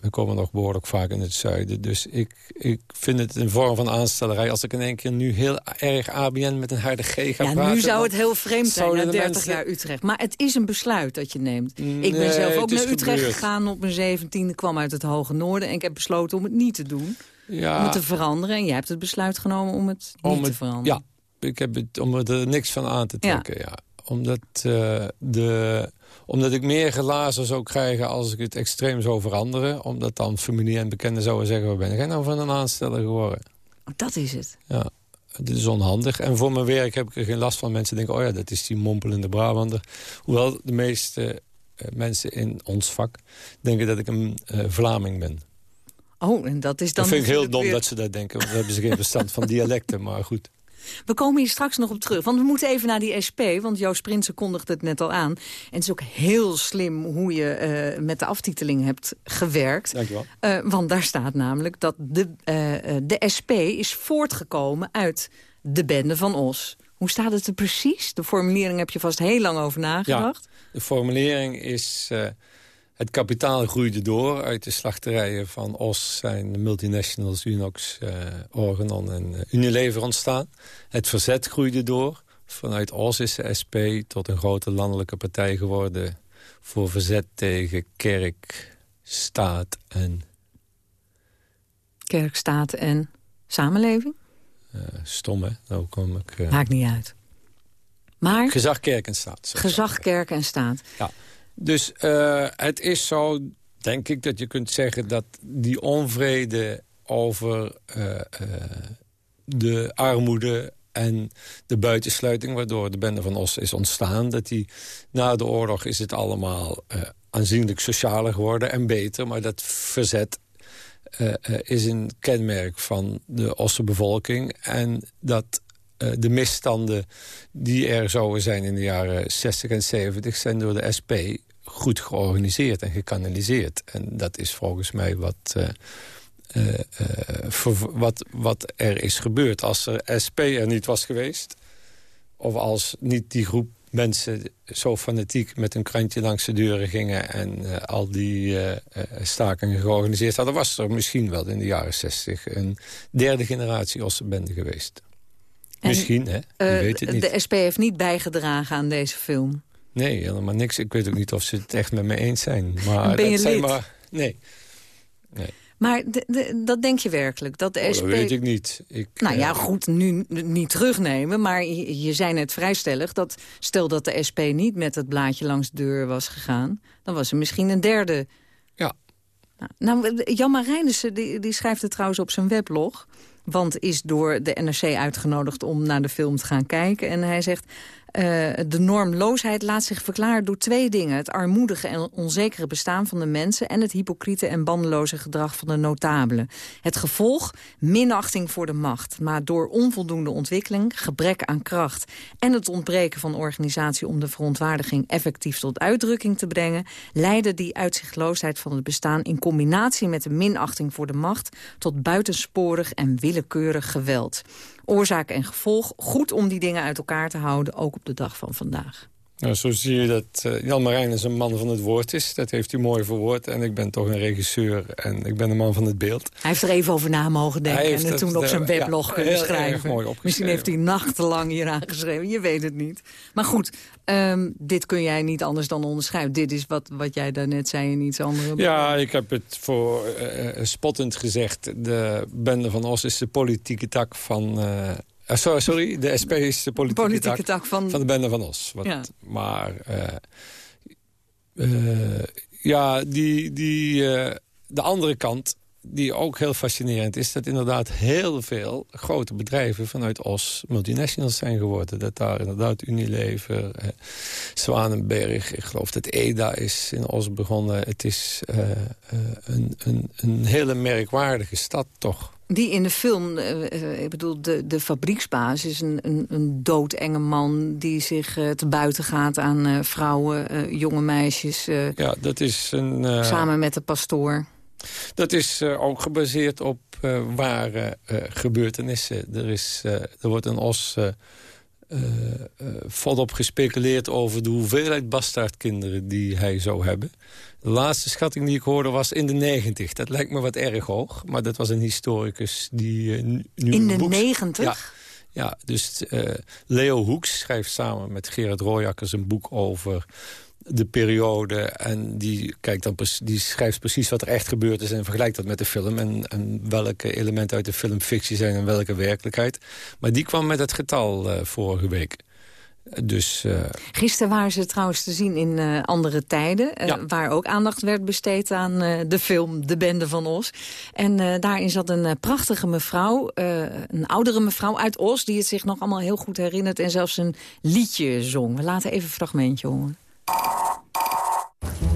we komen nog behoorlijk vaak in het zuiden. Dus ik, ik vind het een vorm van aanstellerij. Als ik in één keer nu heel erg ABN met een harde G ga ja, praten... Ja, nu zou het heel vreemd zijn na 30 jaar Utrecht. Maar het is een besluit dat je neemt. ik ben zelf ook naar Utrecht gegaan op mijn 17e. kwam uit het hoge noorden en ik heb besloten om het niet te doen. Ja. Om het te veranderen. En jij hebt het besluit genomen om het niet te veranderen. Ja, ik heb het, om er niks van aan te trekken. Ja. Omdat, uh, de, omdat ik meer glazen zou krijgen als ik het extreem zou veranderen. Omdat dan familie en bekenden zouden zeggen... waar ben jij nou van een aansteller geworden? Oh, dat is het. Ja, het is onhandig. En voor mijn werk heb ik er geen last van. Mensen denken, oh ja, dat is die mompelende Brabander. Hoewel de meeste uh, mensen in ons vak denken dat ik een uh, Vlaming ben. Oh, en dat is dan... Dat vind ik heel dom dat ze dat denken. Want dan hebben ze geen verstand van dialecten, maar goed. We komen hier straks nog op terug. Want we moeten even naar die SP. Want Joost Prinsen kondigde het net al aan. En het is ook heel slim hoe je uh, met de aftiteling hebt gewerkt. Dankjewel. Uh, want daar staat namelijk dat de, uh, de SP is voortgekomen uit de bende van Os. Hoe staat het er precies? De formulering heb je vast heel lang over nagedacht. Ja, de formulering is... Het kapitaal groeide door. Uit de slachterijen van Os zijn de multinationals Unox, uh, Organon en uh, Unilever ontstaan. Het verzet groeide door. Vanuit Os is de SP tot een grote landelijke partij geworden... voor verzet tegen kerk, staat en... Kerk, staat en samenleving? Uh, stom, hè? Nou kom ik... Maakt niet uit. Maar... Gezag, kerk en staat. Gezag, kerk en staat. Ja. Dus uh, het is zo, denk ik, dat je kunt zeggen... dat die onvrede over uh, uh, de armoede en de buitensluiting... waardoor de bende van Os is ontstaan... dat die na de oorlog is het allemaal aanzienlijk socialer geworden en beter... maar dat verzet is een kenmerk van de Osse bevolking... en dat de misstanden die er zouden zijn in de jaren 60 en 70... zijn door de SP goed georganiseerd en gekanaliseerd. En dat is volgens mij wat, uh, uh, wat, wat er is gebeurd. Als er SP er niet was geweest... of als niet die groep mensen zo fanatiek met een krantje langs de deuren gingen... en al die stakingen georganiseerd hadden... was er misschien wel in de jaren zestig een derde generatie Ossenbende geweest. misschien, hè? Je weet het niet. De SP heeft niet bijgedragen aan deze film. Nee, helemaal niks. Ik weet ook niet of ze het echt met me eens zijn. Maar ben je zijn maar... Nee. nee. Maar dat denk je werkelijk? Dat de oh, SP... Dat weet ik niet. Ik, nou ja, eh, goed, nu niet terugnemen. Maar je, je zei net vrijstellig dat... stel dat de SP niet met het blaadje langs de deur was gegaan... dan was er misschien een derde... Ja. Nou, nou Jan Marijnissen die, die schrijft het trouwens op zijn weblog... want is door de NRC uitgenodigd om naar de film te gaan kijken. En hij zegt... Uh, de normloosheid laat zich verklaren door twee dingen. Het armoedige en onzekere bestaan van de mensen... en het hypocriete en bandeloze gedrag van de notabelen. Het gevolg? Minachting voor de macht. Maar door onvoldoende ontwikkeling, gebrek aan kracht... en het ontbreken van organisatie om de verontwaardiging... effectief tot uitdrukking te brengen... leidde die uitzichtloosheid van het bestaan... in combinatie met de minachting voor de macht... tot buitensporig en willekeurig geweld oorzaak en gevolg. Goed om die dingen uit elkaar te houden, ook op de dag van vandaag. Nou, zo zie je dat uh, Jan Marijn is een man van het woord is. Dat heeft u mooi verwoord. En ik ben toch een regisseur en ik ben een man van het beeld. Hij heeft er even over na mogen denken en toen op zijn weblog kunnen schrijven. Misschien heeft hij nachtenlang hier aangeschreven, je weet het niet. Maar goed, um, dit kun jij niet anders dan onderschrijven. Dit is wat, wat jij daarnet zei en iets anders. Ja, ik heb het voor uh, spottend gezegd. De bende van Os is de politieke tak van... Uh, uh, sorry, sorry, de SP is de politieke, politieke tak, van... van de bende van Os. Wat, ja. Maar uh, uh, ja, die, die, de andere kant, die ook heel fascinerend is... dat inderdaad heel veel grote bedrijven vanuit Os multinationals zijn geworden. Dat daar inderdaad Unilever, Zwanenberg, ik geloof dat EDA is in Os begonnen. Het is een, een, een hele merkwaardige stad toch. Die in de film, uh, ik bedoel, de, de fabrieksbaas is een, een, een doodenge man... die zich uh, te buiten gaat aan uh, vrouwen, jonge meisjes. ja, dat is een... samen met de pastoor. Dat is ook gebaseerd op ware gebeurtenissen. Er, is, er wordt een os volop gespeculeerd over de hoeveelheid bastaardkinderen die hij zou hebben. De laatste schatting die ik hoorde was in de 90. Dat lijkt me wat erg hoog, maar dat was een historicus die uh, nu... In de 90? Ja, ja, dus Leo Hoeks schrijft samen met Gerard Rooyakkers een boek over de periode. En die, kijkt dan, die schrijft precies wat er echt gebeurd is... en vergelijkt dat met de film. En, en welke elementen uit de film fictie zijn en welke werkelijkheid. Maar die kwam met het getal uh, vorige week. Dus, uh... Gisteren waren ze trouwens te zien in uh, andere tijden. Uh, ja. Waar ook aandacht werd besteed aan de film De Bende van Os. En daarin zat een prachtige mevrouw, een oudere mevrouw uit Os... die het zich nog allemaal heel goed herinnert en zelfs een liedje zong. We laten even een fragmentje horen.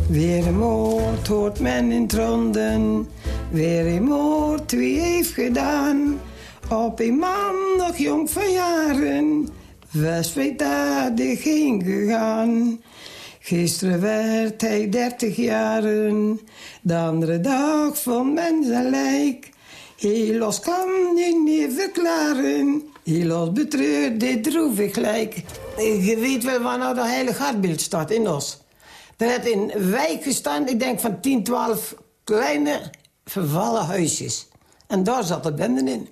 Weer een moord hoort men in tronden. Weer een moord wie heeft gedaan. Op een man nog jong van jaren. Was weet heen gegaan. Gisteren werd hij dertig jaren. De andere dag vond men zijn lijk. Helaas kan je niet verklaren. Helaas betreurt dit droevig gelijk. Je weet wel waar nou dat heilige hartbeeld staat in Os. Er heeft in wijk gestaan, ik denk van 10, 12 kleine vervallen huisjes. En daar zat de bende in.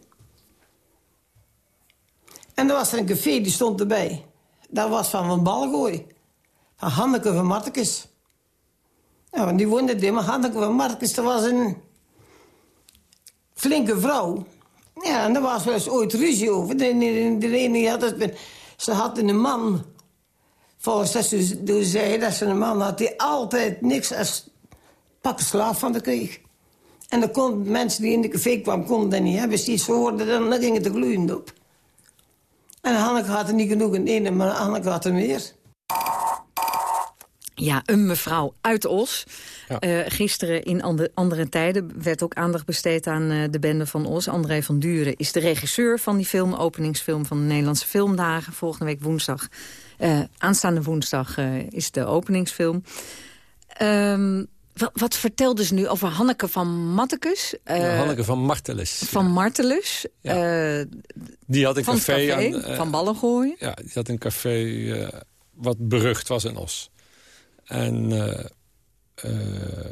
En er was een café, die stond erbij. Dat was van Van Balgooi. Van Hanneke van Martekes. Ja, want die woonde er. Maar Hanneke van Martekes, dat was een flinke vrouw. Ja, en daar was wel eens ooit ruzie over. De, de, de ene had het, ze had een man. Volgens dat ze zei dat ze een man had die altijd niks als pakken slaaf van de kreeg. En dan kon mensen die in de café kwamen, konden dat niet hebben. Als die iets hoorden, dan, dan ging het er gloeiend op. En Hanneke had er niet genoeg in ene, maar Hanneke had er meer. Ja, een mevrouw uit Os. Uh, gisteren in andere, andere tijden werd ook aandacht besteed aan uh, de bende van Os. André van Duren is de regisseur van die film, openingsfilm van de Nederlandse Filmdagen. Volgende week woensdag, uh, aanstaande woensdag, is de openingsfilm. Um, wat, wat vertelde ze nu over Hanneke van Mattekus? Ja, Hanneke van Martelus. Van ja. Martelus. Ja. die had een van café, café aan... van Ballengooien. Ja, die had een café wat berucht was in Os. En uh, uh,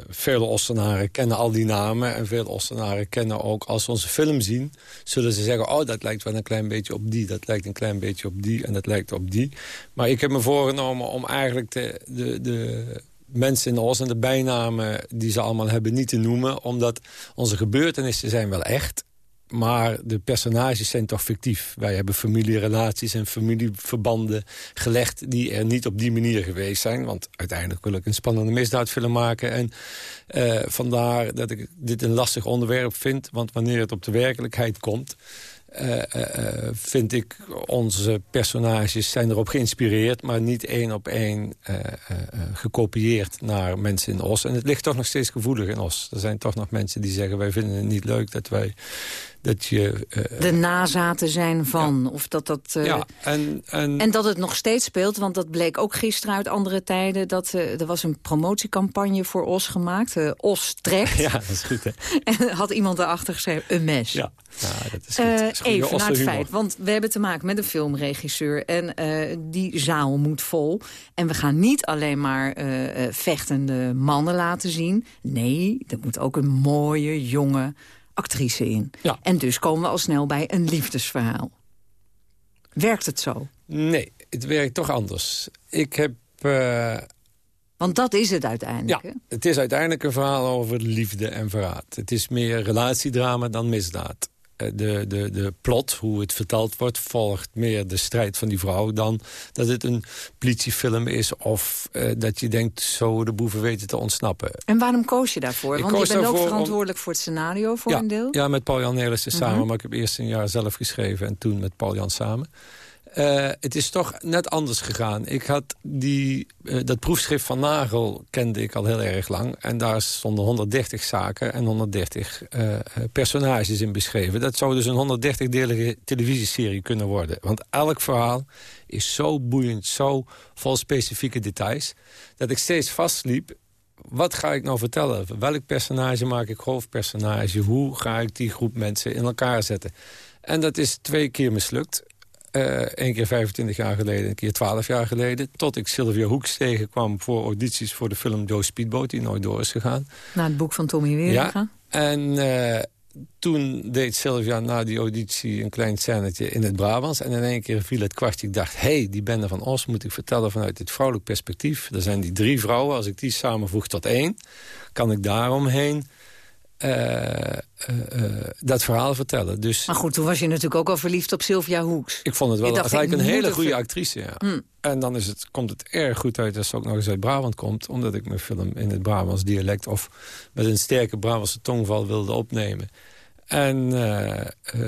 vele Ossenaren kennen al die namen. En veel Ossenaren kennen ook, als ze onze film zien... zullen ze zeggen, oh, dat lijkt wel een klein beetje op die. Dat lijkt een klein beetje op die en dat lijkt op die. Maar ik heb me voorgenomen om eigenlijk de, de, de mensen in Os en de bijnamen die ze allemaal hebben niet te noemen. Omdat onze gebeurtenissen zijn wel echt. Maar de personages zijn toch fictief. Wij hebben familierelaties en familieverbanden gelegd... die er niet op die manier geweest zijn. Want uiteindelijk wil ik een spannende misdaadfilm maken. En uh, vandaar dat ik dit een lastig onderwerp vind. Want wanneer het op de werkelijkheid komt... Uh, uh, vind ik, onze personages zijn erop geïnspireerd... maar niet één op één gekopieerd naar mensen in Os. En het ligt toch nog steeds gevoelig in Os. Er zijn toch nog mensen die zeggen... wij vinden het niet leuk dat wij dat je... Uh, de nazaten zijn van. Ja. Of dat dat, uh, ja, en, en... en dat het nog steeds speelt, want dat bleek ook gisteren uit andere tijden. Dat, uh, er was een promotiecampagne voor Os gemaakt. Os trekt. Ja, dat is goed, hè? en had iemand erachter geschreven, een mes. Ja, dat is goed. Dat is even naar het feit, want we hebben te maken met een filmregisseur. En die zaal moet vol. En we gaan niet alleen maar vechtende mannen laten zien. Nee, er moet ook een mooie, jonge actrice in. Ja. En dus komen we al snel bij een liefdesverhaal. Werkt het zo? Nee, het werkt toch anders. Ik heb... Uh... Want dat is het uiteindelijk, Ja, het is uiteindelijk een verhaal over liefde en verraad. Het is meer relatiedrama dan misdaad. Eh, de, de, de plot, hoe het verteld wordt, volgt meer de strijd van die vrouw... dan dat het een politiefilm is of uh, dat je denkt... zo de boeven weten te ontsnappen. En waarom koos je daarvoor? Ik Want je bent ook verantwoordelijk om... voor het scenario voor ja, een deel? Ja, met Paul-Jan Nelissen samen. Uh -huh. Maar ik heb eerst een jaar zelf geschreven en toen met Paul-Jan samen. Uh, het is toch net anders gegaan. Ik had die, uh, dat proefschrift van Nagel kende ik al heel erg lang. En daar stonden 130 zaken en 130 uh, personages in beschreven. Dat zou dus een 130-delige televisieserie kunnen worden. Want elk verhaal is zo boeiend, zo vol specifieke details... dat ik steeds vastliep wat ga ik nou vertellen? Welk personage maak ik hoofdpersonage? Hoe ga ik die groep mensen in elkaar zetten? En dat is twee keer mislukt. Eén keer 25 jaar geleden, een keer 12 jaar geleden. Tot ik Sylvia Hoeks tegenkwam voor audities voor de film Joe Speedboat... die nooit door is gegaan. Na het boek van Tommy Wieringa. Ja, en toen deed Sylvia na die auditie een klein scènetje in het Brabants. En in één keer viel het kwartje. Ik dacht, hé, hey, die bende van Os moet ik vertellen vanuit dit vrouwelijk perspectief. Er zijn die drie vrouwen. Als ik die samenvoeg tot één, kan ik daaromheen dat verhaal vertellen. Dus, maar goed, toen was je natuurlijk ook al verliefd op Sylvia Hoeks. Ik vond het wel gelijk een hele goede actrice. Ja. Hmm. En dan is het, komt het erg goed uit als ze ook nog eens uit Brabant komt. Omdat ik mijn film in het Brabants dialect... of met een sterke Brabantse tongval wilde opnemen. En uh,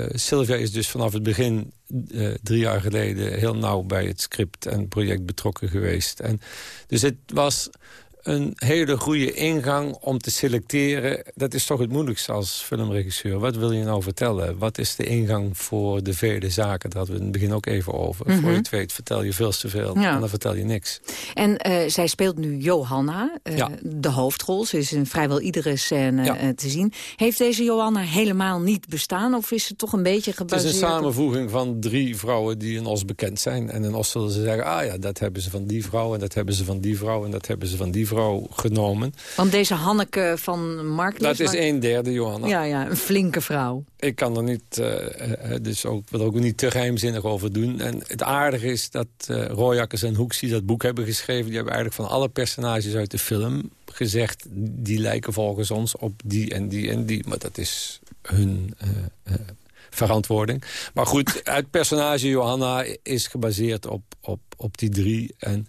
Sylvia is dus vanaf het begin, uh, drie jaar geleden... heel nauw bij het script en project betrokken geweest. En, dus het was een hele goede ingang om te selecteren. Dat is toch het moeilijkste als filmregisseur. Wat wil je nou vertellen? Wat is de ingang voor de vele zaken? Daar hadden we in het begin ook even over. Voor je het weet vertel je veel te veel en dan vertel je niks. En uh, zij speelt nu Johanna, uh, ja. de hoofdrol. Ze is in vrijwel iedere scène ja. uh, te zien. Heeft deze Johanna helemaal niet bestaan? Of is ze toch een beetje gebaseerd Het is een samenvoeging van drie vrouwen die in Os bekend zijn. En in Os zullen ze zeggen... ah ja, dat hebben ze van die vrouw en dat hebben ze van die vrouw... en dat hebben ze van die vrouw vrouw genomen. Want deze Hanneke van Mark... Dat is een derde, Johanna. Ja, ja, een flinke vrouw. Ik kan er niet, uh, dus ook, wil ook niet te geheimzinnig over doen. En het aardige is dat uh, Royakkers en Hoeks die dat boek hebben geschreven... die hebben eigenlijk van alle personages uit de film gezegd... die lijken volgens ons op die en die en die. Maar dat is hun... Uh, verantwoording. Maar goed, het personage Johanna is gebaseerd op, op, op die drie. En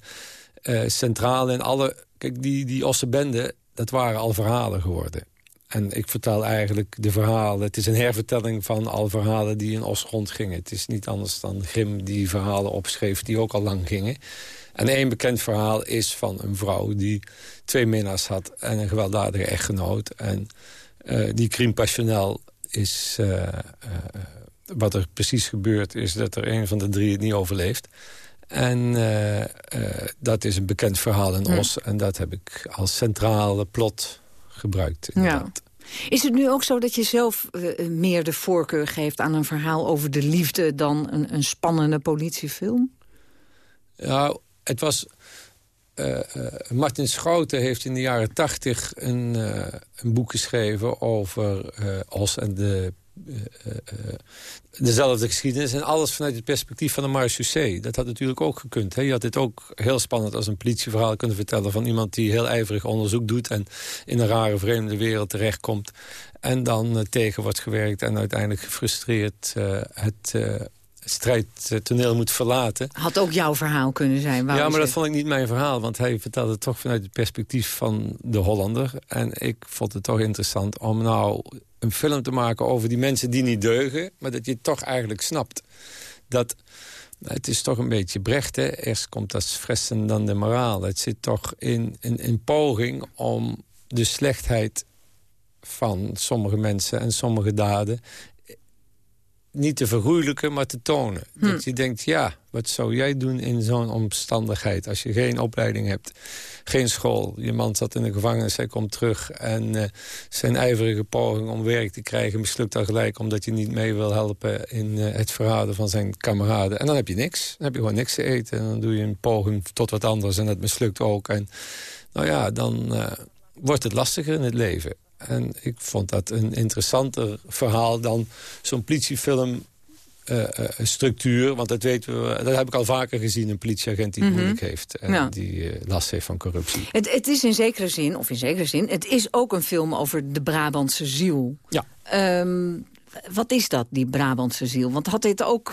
uh, centraal in alle Kijk, die, die dat waren al verhalen geworden. En ik vertel eigenlijk de verhalen. Het is een hervertelling van al verhalen die in Os rondgingen. Het is niet anders dan Grim die verhalen opschreef die ook al lang gingen. En één bekend verhaal is van een vrouw die twee minnaars had... en een gewelddadige echtgenoot. En uh, die crime passionnel is... Uh, uh, wat er precies gebeurt is dat er een van de drie het niet overleeft. En uh, uh, dat is een bekend verhaal in Os. En dat heb ik als centrale plot gebruikt, inderdaad. Ja. Is het nu ook zo dat je zelf uh, meer de voorkeur geeft aan een verhaal over de liefde... dan een, een spannende politiefilm? Ja, het was... Martin Schouten heeft in de jaren tachtig een, een boek geschreven over Os en de dezelfde geschiedenis. En alles vanuit het perspectief van de marechaussee. Dat had natuurlijk ook gekund. Hè? Je had dit ook heel spannend als een politieverhaal kunnen vertellen... van iemand die heel ijverig onderzoek doet... en in een rare vreemde wereld terechtkomt. En dan tegen wordt gewerkt en uiteindelijk gefrustreerd... Het strijdtoneel moet verlaten. Had ook jouw verhaal kunnen zijn. Ja, maar dat vond ik niet mijn verhaal. Want hij vertelde het toch vanuit het perspectief van de Hollander. En ik vond het toch interessant om nou een film te maken over die mensen die niet deugen... maar dat je toch eigenlijk snapt dat... Het is toch een beetje Brecht, hè? Eerst komt dat fressen dan de moraal. Het zit toch in een poging om de slechtheid van sommige mensen en sommige daden niet te vergoeilijken, maar te tonen. Hm. Dat je denkt, ja, wat zou jij doen in zo'n omstandigheid... als je geen opleiding hebt, geen school. Je man zat in de gevangenis, hij komt terug... en uh, zijn ijverige poging om werk te krijgen mislukt dan gelijk... omdat je niet mee wil helpen in uh, het verraden van zijn kameraden. En dan heb je niks. Dan heb je gewoon niks te eten. En dan doe je een poging tot wat anders en dat mislukt ook. En nou ja, dan uh, wordt het lastiger in het leven. En ik vond dat een interessanter verhaal dan zo'n politiefilm uh, structuur. Want dat weten we, dat heb ik al vaker gezien. Een politieagent die mhm. moeilijk heeft. En die uh, last heeft van corruptie. Het, het, is in zekere zin, of in zekere zin... het is ook een film over de Brabantse ziel. Ja. Um, wat is dat, die Brabantse ziel? Want had dit ook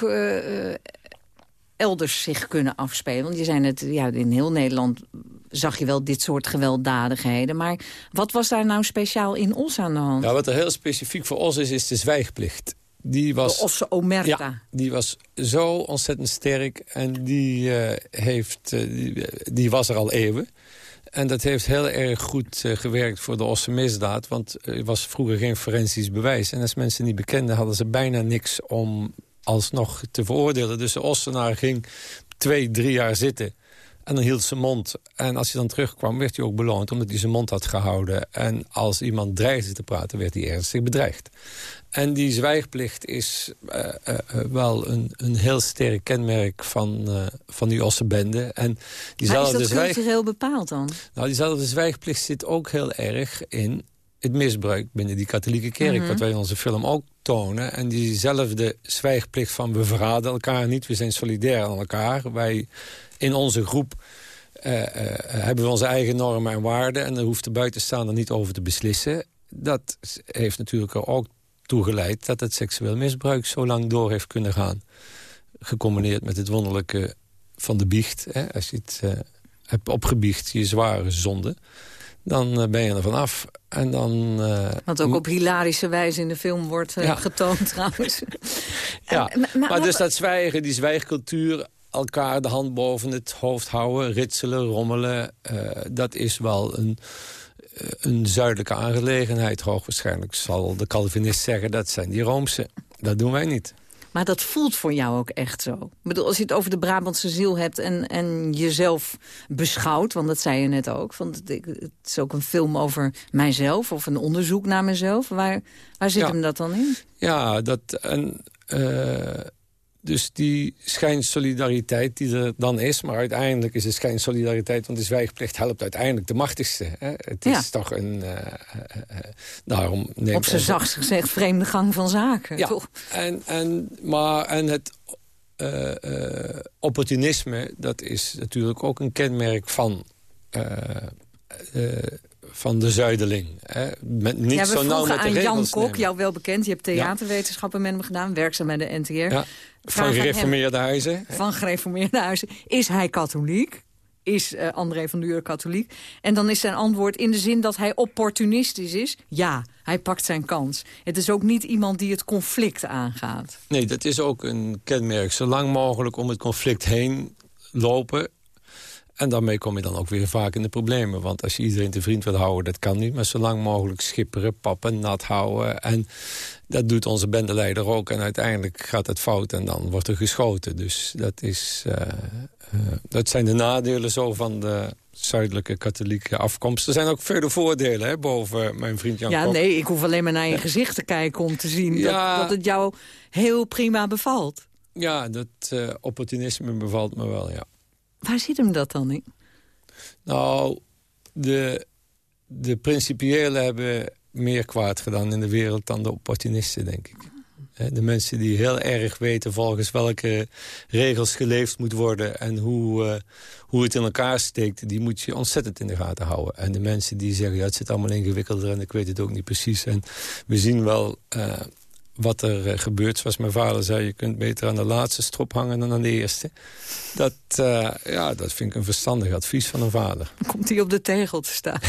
elders zich kunnen afspelen? Want je zei het, ja, in heel Nederland zag je wel dit soort gewelddadigheden. Maar wat was daar nou speciaal in Os aan de hand? Ja, wat er heel specifiek voor Os is, is de zwijgplicht. Die was, de Osse Omerta. Ja, die was zo ontzettend sterk en die, uh, heeft, uh, die, die, was er al eeuwen. En dat heeft heel erg goed uh, gewerkt voor de Osse misdaad. Want er was vroeger geen forensisch bewijs. En als mensen niet bekenden, hadden ze bijna niks om alsnog te veroordelen. Dus de Ossenaar ging twee, drie jaar zitten En dan hield zijn mond. En als hij dan terugkwam, werd hij ook beloond omdat hij zijn mond had gehouden. En als iemand dreigde te praten, werd hij ernstig bedreigd. En die zwijgplicht is uh, uh, wel een, een heel sterk kenmerk van, uh, van die Ossenbende. En diezelfde maar is dat zwijg... cultureel bepaald dan? Nou, diezelfde zwijgplicht zit ook heel erg in het misbruik binnen die katholieke kerk... Mm -hmm. wat wij in onze film ook tonen. En diezelfde zwijgplicht van we verraden elkaar niet... we zijn solidair aan elkaar. Wij in onze groep hebben we onze eigen normen en waarden... en daar hoeft de buitenstaander niet over te beslissen. Dat heeft natuurlijk ook toegeleid dat het seksueel misbruik zo lang door heeft kunnen gaan. Gecombineerd met het wonderlijke van de biecht. Hè? Als je het uh, hebt opgebiecht, je zware zonde dan uh, ben je er vanaf. En dan, uh, Wat ook op hilarische wijze in de film wordt ja. getoond trouwens. ja, en, maar, maar, dus dat zwijgen, die zwijgcultuur... elkaar de hand boven het hoofd houden, ritselen, rommelen... dat is wel een, een zuidelijke aangelegenheid. Hoogwaarschijnlijk zal de Calvinist zeggen... dat zijn die Roomse. Dat doen wij niet. Maar dat voelt voor jou ook echt zo. Ik bedoel, als je het over de Brabantse ziel hebt en, en jezelf beschouwt... want dat zei je net ook, want het, het is ook een film over mijzelf... of een onderzoek naar mezelf. Waar, waar zit ja. hem dat dan in? Ja, dat... En, uh, dus die schijnsolidariteit die er dan is... maar uiteindelijk is het schijnsolidariteit... want de zwijgplicht helpt uiteindelijk de machtigste. Hè? Het is Ja. toch een... uh, uh, daarom neemt Op zijn zachtst gezegd vreemde gang van zaken, Ja, toch? en, en, maar, en het opportunisme... dat is natuurlijk ook een kenmerk van... van de zuideling. Hè? Met, niet ja, zo nauw met de aan Jan Kok, nemen. jou wel bekend. Je hebt theaterwetenschappen met hem gedaan, werkzaam bij de NTR. Ja, van hem- gereformeerde huizen. Van gereformeerde huizen. Is hij katholiek? Is eh, André van Duren katholiek? En dan is zijn antwoord in de zin dat hij opportunistisch is. Ja, hij pakt zijn kans. Het is ook niet iemand die het conflict aangaat. Nee, dat is ook een kenmerk. Zo lang mogelijk om het conflict heen lopen. En daarmee kom je dan ook weer vaak in de problemen. Want als je iedereen te vriend wil houden, dat kan niet. Maar zo lang mogelijk schipperen, pappen, nat houden. En dat doet onze bendeleider ook. En uiteindelijk gaat het fout en dan wordt er geschoten. Dus dat, is, eh, eh, dat zijn de nadelen zo van de zuidelijke katholieke afkomst. Er zijn ook vele voordelen hè, boven mijn vriend Jan ja, Kok. nee, ik hoef alleen maar naar je gezicht te kijken om te zien Ja. dat, dat het jou heel prima bevalt. Ja, dat eh, opportunisme bevalt me wel, ja. Waar zit hem dat dan in? Nou, de, de hebben meer kwaad gedaan in de wereld dan de opportunisten, denk ik. De mensen die heel erg weten volgens welke regels geleefd moet worden... en hoe, eh, hoe het in elkaar steekt, die moet je ontzettend in de gaten houden. En de mensen die zeggen, ja, het zit allemaal ingewikkelder... en ik weet het ook niet precies. En we zien wel eh, wat er eh, gebeurt. Zoals mijn vader zei, je kunt beter aan de laatste strop hangen dan aan de eerste. Dat, eh, ja, dat vind ik een verstandig advies van een vader. Komt hij op de tegel te staan?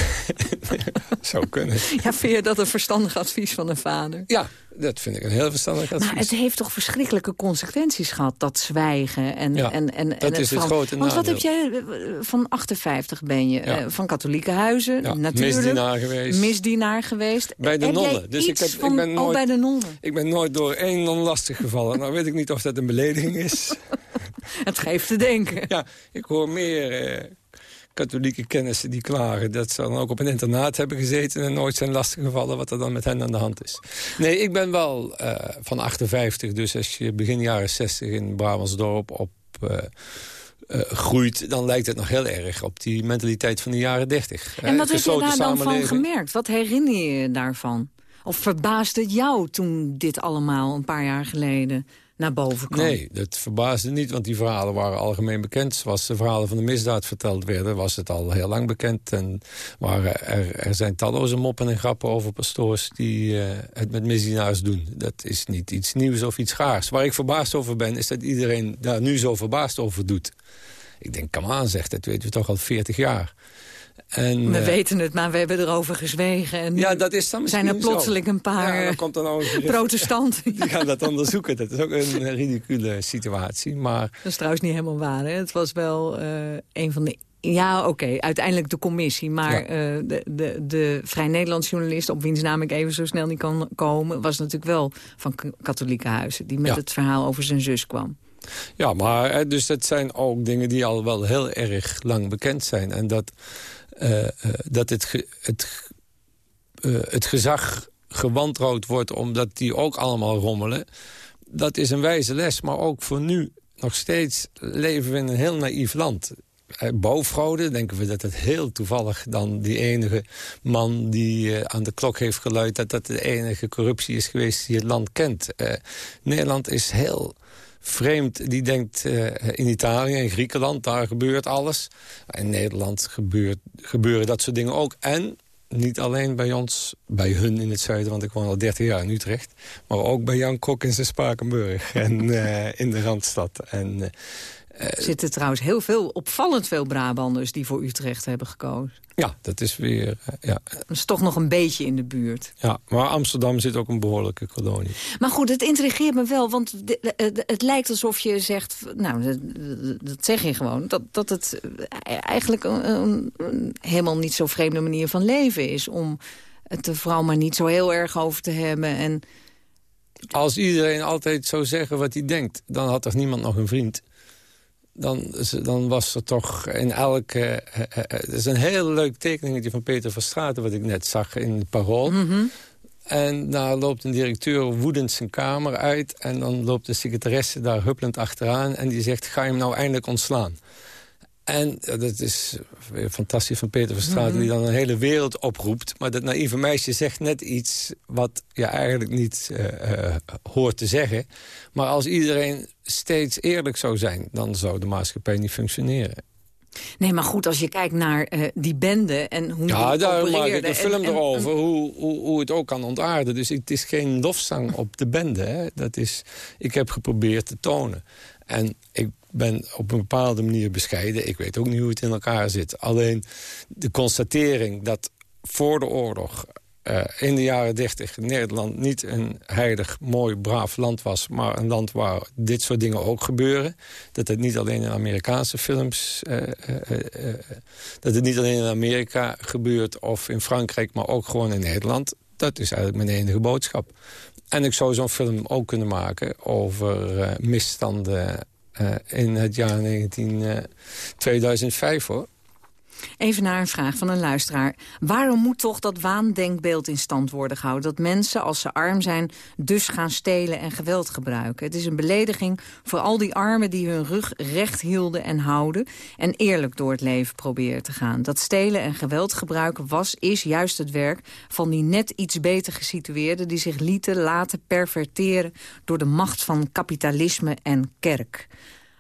Zou kunnen. Ja, vind je dat een verstandig advies van een vader? Ja, dat vind ik een heel verstandig advies. Maar het heeft toch verschrikkelijke consequenties gehad, dat zwijgen. En, Ja, en, en, dat en is het grote Want wat heb jij, van 58 ben je, Ja. eh, van katholieke huizen, Ja, natuurlijk. misdienaar geweest. Misdienaar geweest. Bij de Heb nonnen. Dus ik, heb, van, ik ben oh, nooit, bij de nonnen. Ik ben nooit door één non lastig gevallen. nou weet ik niet of dat een belediging is. Het geeft te denken. Ja, ik hoor meer eh, katholieke kennissen die klagen... dat ze dan ook op een internaat hebben gezeten... en nooit zijn lastiggevallen wat er dan met hen aan de hand is. Nee, ik ben wel eh, van 58, dus als je begin jaren 60 in Brabantsdorp op... eh, groeit, dan lijkt het nog heel erg op die mentaliteit van de jaren 30. En wat heb je daar dan van gemerkt? Wat herinner je je daarvan? Of verbaasde het jou toen dit allemaal een paar jaar geleden naar? Nee, dat verbaasde niet, want die verhalen waren algemeen bekend. Zoals de verhalen van de misdaad verteld werden, was het al heel lang bekend. En waren er, er zijn talloze moppen en grappen over pastoors die eh, het met misdienaars doen. Dat is niet iets nieuws of iets gaars. Waar ik verbaasd over ben, is dat iedereen daar nu zo verbaasd over doet. Ik denk, kom aan, zegt dat weten we toch al 40 jaar. En, We eh, weten het, maar we hebben erover gezwegen. En Ja, dat is dan zijn er zo. plotseling een paar Ja, dan komt er nou protestanten. Die gaan dat onderzoeken. Dat is ook een ridicule situatie. Maar Dat is trouwens niet helemaal waar. Hè? Het was wel eh, een van de... Ja, oké, uiteindelijk de commissie. Maar Ja. eh, de, de, de Vrij Nederlands journalist, op wiens naam ik even zo snel niet kan komen... was natuurlijk wel van katholieke huizen. Die met Ja. het verhaal over zijn zus kwam. Ja, maar dus dat zijn ook dingen die al wel heel erg lang bekend zijn. En dat, dat het, het, uh, het gezag gewantrouwd wordt omdat die ook allemaal rommelen. Dat is een wijze les, maar ook voor nu nog steeds leven we in een heel naïef land. Bouwfraude, denken we dat het heel toevallig dan die enige man die aan de klok heeft geluid... dat dat de enige corruptie is geweest die het land kent. Nederland is heel vreemd. Die denkt uh, in Italië en Griekenland, daar gebeurt alles. In Nederland gebeurt, gebeuren dat soort dingen ook. En niet alleen bij ons, bij hun in het zuiden... want ik woon al 30 jaar in Utrecht... maar ook bij Jan Kok in zijn Spakenburg en uh, in de Randstad. En, uh, er zitten trouwens heel veel, opvallend veel Brabanders... die voor Utrecht hebben gekozen. Ja, dat is weer... Uh, ja. Dat is toch nog een beetje in de buurt. Ja, maar Amsterdam zit ook een behoorlijke kolonie. Maar goed, het intrigeert me wel, want het lijkt alsof je zegt... nou, dat, dat zeg je gewoon, dat, dat het eigenlijk een, een, een, helemaal niet zo vreemde manier van leven is... om het er vooral maar niet zo heel erg over te hebben en... Als iedereen altijd zou zeggen wat hij denkt... dan had toch niemand nog een vriend dan, dan was er toch in elke... Uh, uh, het is een heel leuk tekeningetje van Peter van Straten... wat ik net zag in het Parool. Mm -hmm. En daar loopt een directeur woedend zijn kamer uit... en dan loopt de secretaresse daar huppelend achteraan... en die zegt, ga je hem nou eindelijk ontslaan? En dat is weer fantastisch van Peter van Straten... Mm -hmm. die dan een hele wereld oproept. Maar dat naïeve meisje zegt net iets... wat je eigenlijk niet uh, uh, hoort te zeggen. Maar als iedereen steeds eerlijk zou zijn... dan zou de maatschappij niet functioneren. Nee, maar goed, als je kijkt naar uh, die bende en hoe Ja, daar maak ik een film en, erover, en, hoe, hoe, hoe het ook kan ontaarden. Dus het is geen lofzang op de bende. Hè. Dat is, ik heb geprobeerd te tonen. En ik ben op een bepaalde manier bescheiden. Ik weet ook niet hoe het in elkaar zit. Alleen de constatering dat voor de oorlog... Uh, in de jaren dertig Nederland niet een heilig, mooi, braaf land was... maar een land waar dit soort dingen ook gebeuren. Dat het niet alleen in Amerikaanse films... Uh, uh, dat het niet alleen in Amerika gebeurt of in Frankrijk... maar ook gewoon in Nederland. Dat is eigenlijk mijn enige boodschap. En ik zou zo'n film ook kunnen maken over misstanden uh, in het jaar 19, uh, 2005, hoor. Even naar een vraag van een luisteraar. Waarom moet toch dat waandenkbeeld in stand worden gehouden... dat mensen, als ze arm zijn, dus gaan stelen en geweld gebruiken? Het is een belediging voor al die armen die hun rug recht hielden en houden... en eerlijk door het leven proberen te gaan. Dat stelen en geweld gebruiken was, is juist het werk... van die net iets beter gesitueerden... die zich lieten laten perverteren door de macht van kapitalisme en kerk.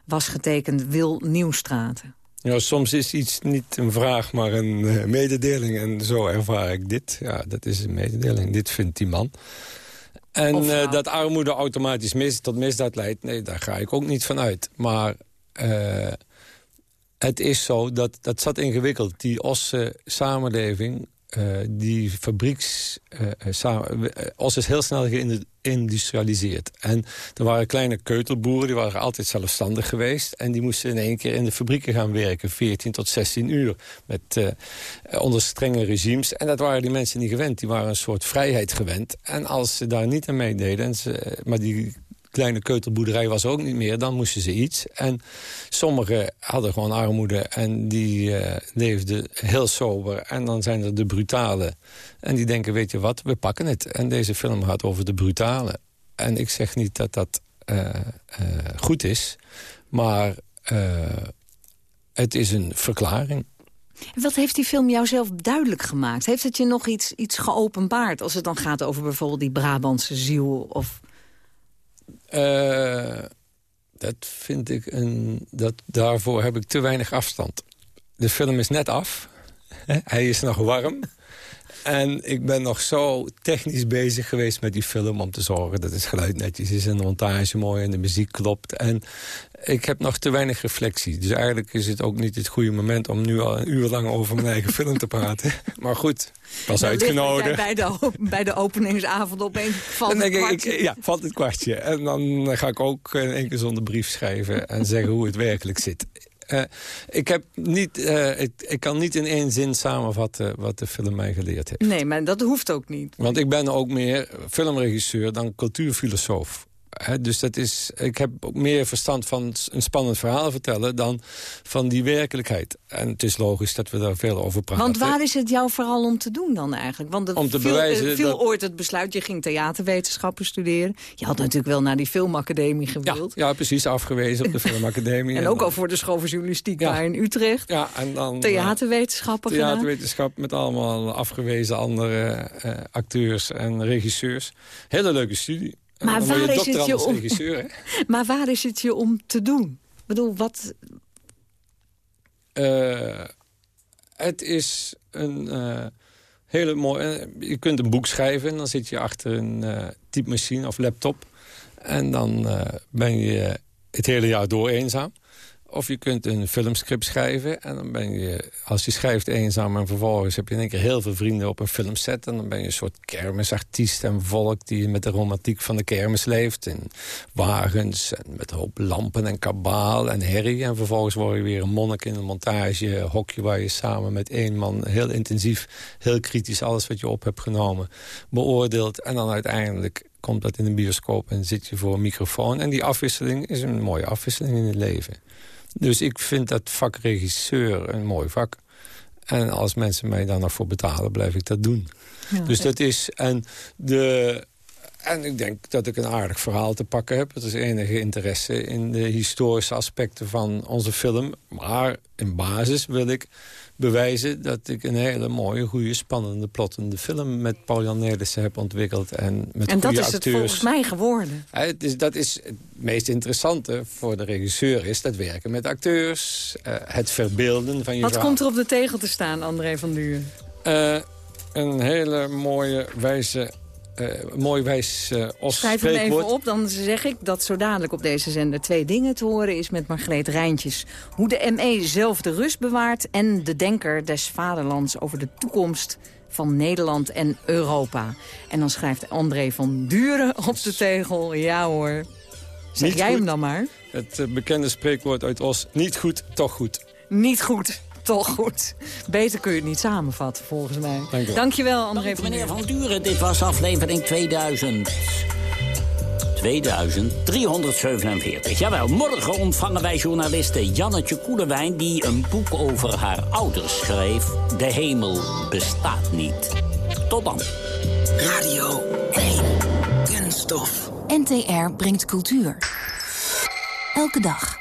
Was getekend Wil Nieuwstraten. Ja, soms is iets niet een vraag, maar een uh, mededeling. En zo ervaar ik dit. Ja, dat is een mededeling. Dit vindt die man. En uh, dat armoede automatisch mis, tot misdaad leidt, nee, daar ga ik ook niet van uit. Maar uh, het is zo, dat, dat zat ingewikkeld. Die osse samenleving die fabrieks... Uh, samen, Os is heel snel geïndustrialiseerd. En er waren kleine keutelboeren, die waren altijd zelfstandig geweest. En die moesten in één keer in de fabrieken gaan werken. 14 tot 16 uur. Met, onder strenge regimes. En dat waren die mensen niet gewend. Die waren een soort vrijheid gewend. En als ze daar niet aan meededen... En ze, maar die kleine keutelboerderij was ook niet meer. Dan moesten ze iets. En sommigen hadden gewoon armoede en die uh, leefden heel sober. En dan zijn er de brutale. En die denken, weet je wat, we pakken het. En deze film gaat over de brutale. En ik zeg niet dat dat uh, uh, goed is. Maar het is een verklaring. Wat heeft die film jou zelf duidelijk gemaakt? Heeft het je nog iets, iets geopenbaard... als het dan gaat over bijvoorbeeld die Brabantse ziel... of uh, dat vind ik een... Dat, daarvoor heb ik te weinig afstand. De film is net af. Hij is nog warm. En ik ben nog zo technisch bezig geweest met die film... om te zorgen dat het geluid netjes is en de montage mooi en de muziek klopt. En ik heb nog te weinig reflectie. Dus eigenlijk is het ook niet het goede moment... om nu al een uur lang over mijn eigen film te praten. Maar goed, was uitgenodigd. Bij de, bij de openingsavond opeens valt het kwartje. Ik, ja, valt het kwartje. En dan ga ik ook in één keer zonder brief schrijven... en zeggen hoe het werkelijk zit. Uh, ik, heb niet, uh, ik, ik, kan niet in één zin samenvatten wat de film mij geleerd heeft. Nee, maar dat hoeft ook niet. Want ik ben ook meer filmregisseur dan cultuurfilosoof. Dus dat is, ik heb ook meer verstand van een spannend verhaal vertellen... dan van die werkelijkheid. En het is logisch dat we daar veel over praten. Want waar is het jou vooral om te doen dan eigenlijk? Want om te viel, bewijzen viel dat... ooit het besluit, je ging theaterwetenschappen studeren. Je had natuurlijk wel naar die filmacademie gewild. Ja, ja precies, afgewezen op de filmacademie. en, ook al voor de school voor journalistiek ja. daar in Utrecht. Ja, en dan... Theaterwetenschappen Theaterwetenschap met allemaal afgewezen andere uh, acteurs en regisseurs. Hele leuke studie. Maar waar, is het je om, regisseur, maar waar is het je om te doen? Ik bedoel, wat... Uh, het is een uh, hele mooie... je kunt een boek schrijven en dan zit je achter een uh, typemachine of laptop. En dan ben je het hele jaar door eenzaam. Of je kunt een filmscript schrijven. En dan ben je, als je schrijft eenzaam en vervolgens heb je in één keer heel veel vrienden op een filmset. En dan ben je een soort kermisartiest en volk die met de romantiek van de kermis leeft. In wagens en met een hoop lampen en kabaal en herrie. En vervolgens word je weer een monnik in een montagehokje waar je samen met één man heel intensief, heel kritisch alles wat je op hebt genomen beoordeelt. En dan uiteindelijk komt dat in een bioscoop en zit je voor een microfoon. En die afwisseling is een mooie afwisseling in het leven. Dus ik vind dat vak regisseur een mooi vak. En als mensen mij daar nog voor betalen, blijf ik dat doen. Ja, dus dat is... En, de, en ik denk dat ik een aardig verhaal te pakken heb. Het is enige interesse in de historische aspecten van onze film. Maar in basis wil ik bewijzen dat ik een hele mooie, goede, spannende, plottende film met Paul-Jan Nelissen heb ontwikkeld. En met en dat is acteurs. het volgens mij geworden. Ja, het is, dat is het meest interessante voor de regisseur, is dat werken met acteurs. Uh, het verbeelden van je Wat komt er op de tegel te staan, André van Duur? Uh, een hele mooie, wijze mooi wijs uh, of Schrijf hem even op, dan zeg ik dat zo dadelijk op deze zender twee dingen te horen is met Margreet Rijntjes. Hoe de ME zelf de rust bewaart en de denker des vaderlands over de toekomst van Nederland en Europa. En dan schrijft André van Duren op de tegel, ja hoor. Zeg niet jij goed. hem dan maar. Het uh, bekende spreekwoord uit Os, niet goed, toch goed. Niet goed toch goed. Beter kun je het niet samenvatten, volgens mij. Dank je. Dankjewel, André Dank, meneer Van Duren. Dit was aflevering 2000. 2347. Jawel, morgen ontvangen wij journaliste Jannetje Koelewijn... die een boek over haar ouders schreef. De hemel bestaat niet. Tot dan. Radio 1. Kunststof. NTR brengt cultuur. Elke dag.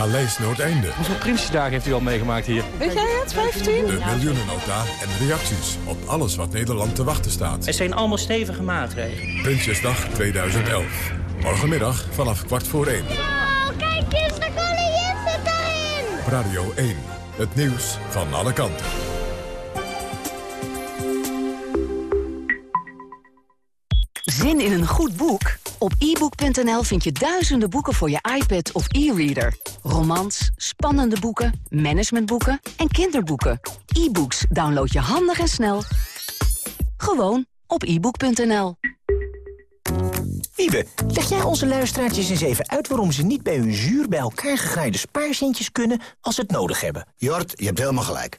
Paleis Noordeinde. Hoeveel Prinsjesdagen heeft u al meegemaakt hier? Weet jij het, 15? De miljoenennota en reacties op alles wat Nederland te wachten staat. Het zijn allemaal stevige maatregelen. Prinsjesdag 2011. Morgenmiddag vanaf kwart voor één. Wow, kijk eens, de koningin zit daarin! Radio 1. Het nieuws van alle kanten. Zin in een goed boek? Op ebook.nl vind je duizenden boeken voor je iPad of e-reader. Romans, spannende boeken, managementboeken en kinderboeken. E-books download je handig en snel. Gewoon op ebook.nl. Wiebe, leg jij onze luisteraartjes eens even uit... waarom ze niet bij hun zuur bij elkaar gegraaide spaarzintjes kunnen... als ze het nodig hebben? Jort, je hebt helemaal gelijk.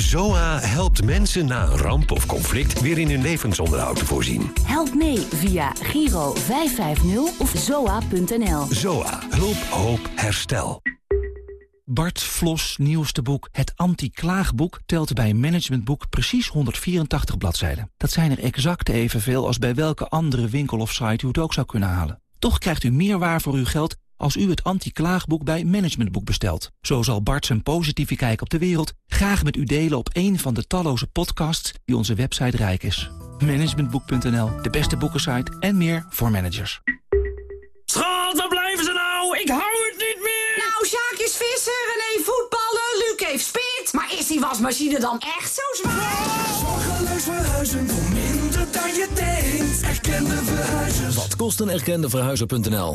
ZOA helpt mensen na een ramp of conflict weer in hun levensonderhoud te voorzien. Help mee via Giro 550 of zoa.nl. ZOA. Hulp, hoop, herstel. Bart Vlos nieuwste boek Het Anti-Klaagboek telt bij een managementboek precies 184 bladzijden. Dat zijn er exact evenveel als bij welke andere winkel of site u het ook zou kunnen halen. Toch krijgt u meer waar voor uw geld als u het anti-klaagboek bij Managementboek bestelt. Zo zal Bart zijn positieve kijk op de wereld graag met u delen op een van de talloze podcasts die onze website rijk is. Managementboek.nl, de beste boekensite en meer voor managers. Schat, waar blijven ze nou? Ik hou het niet meer! Nou, Sjaak is visser, René voetballen, Luc heeft spit. Maar is die wasmachine dan echt zo zwaar? Zorgeloos verhuizen voor minder dan je denkt. Erkende verhuizers. Wat kost een erkende verhuizer.nl?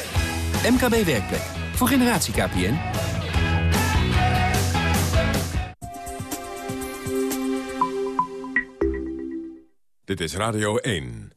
MKB Werkplek. Voor generatie KPN. Dit is Radio 1.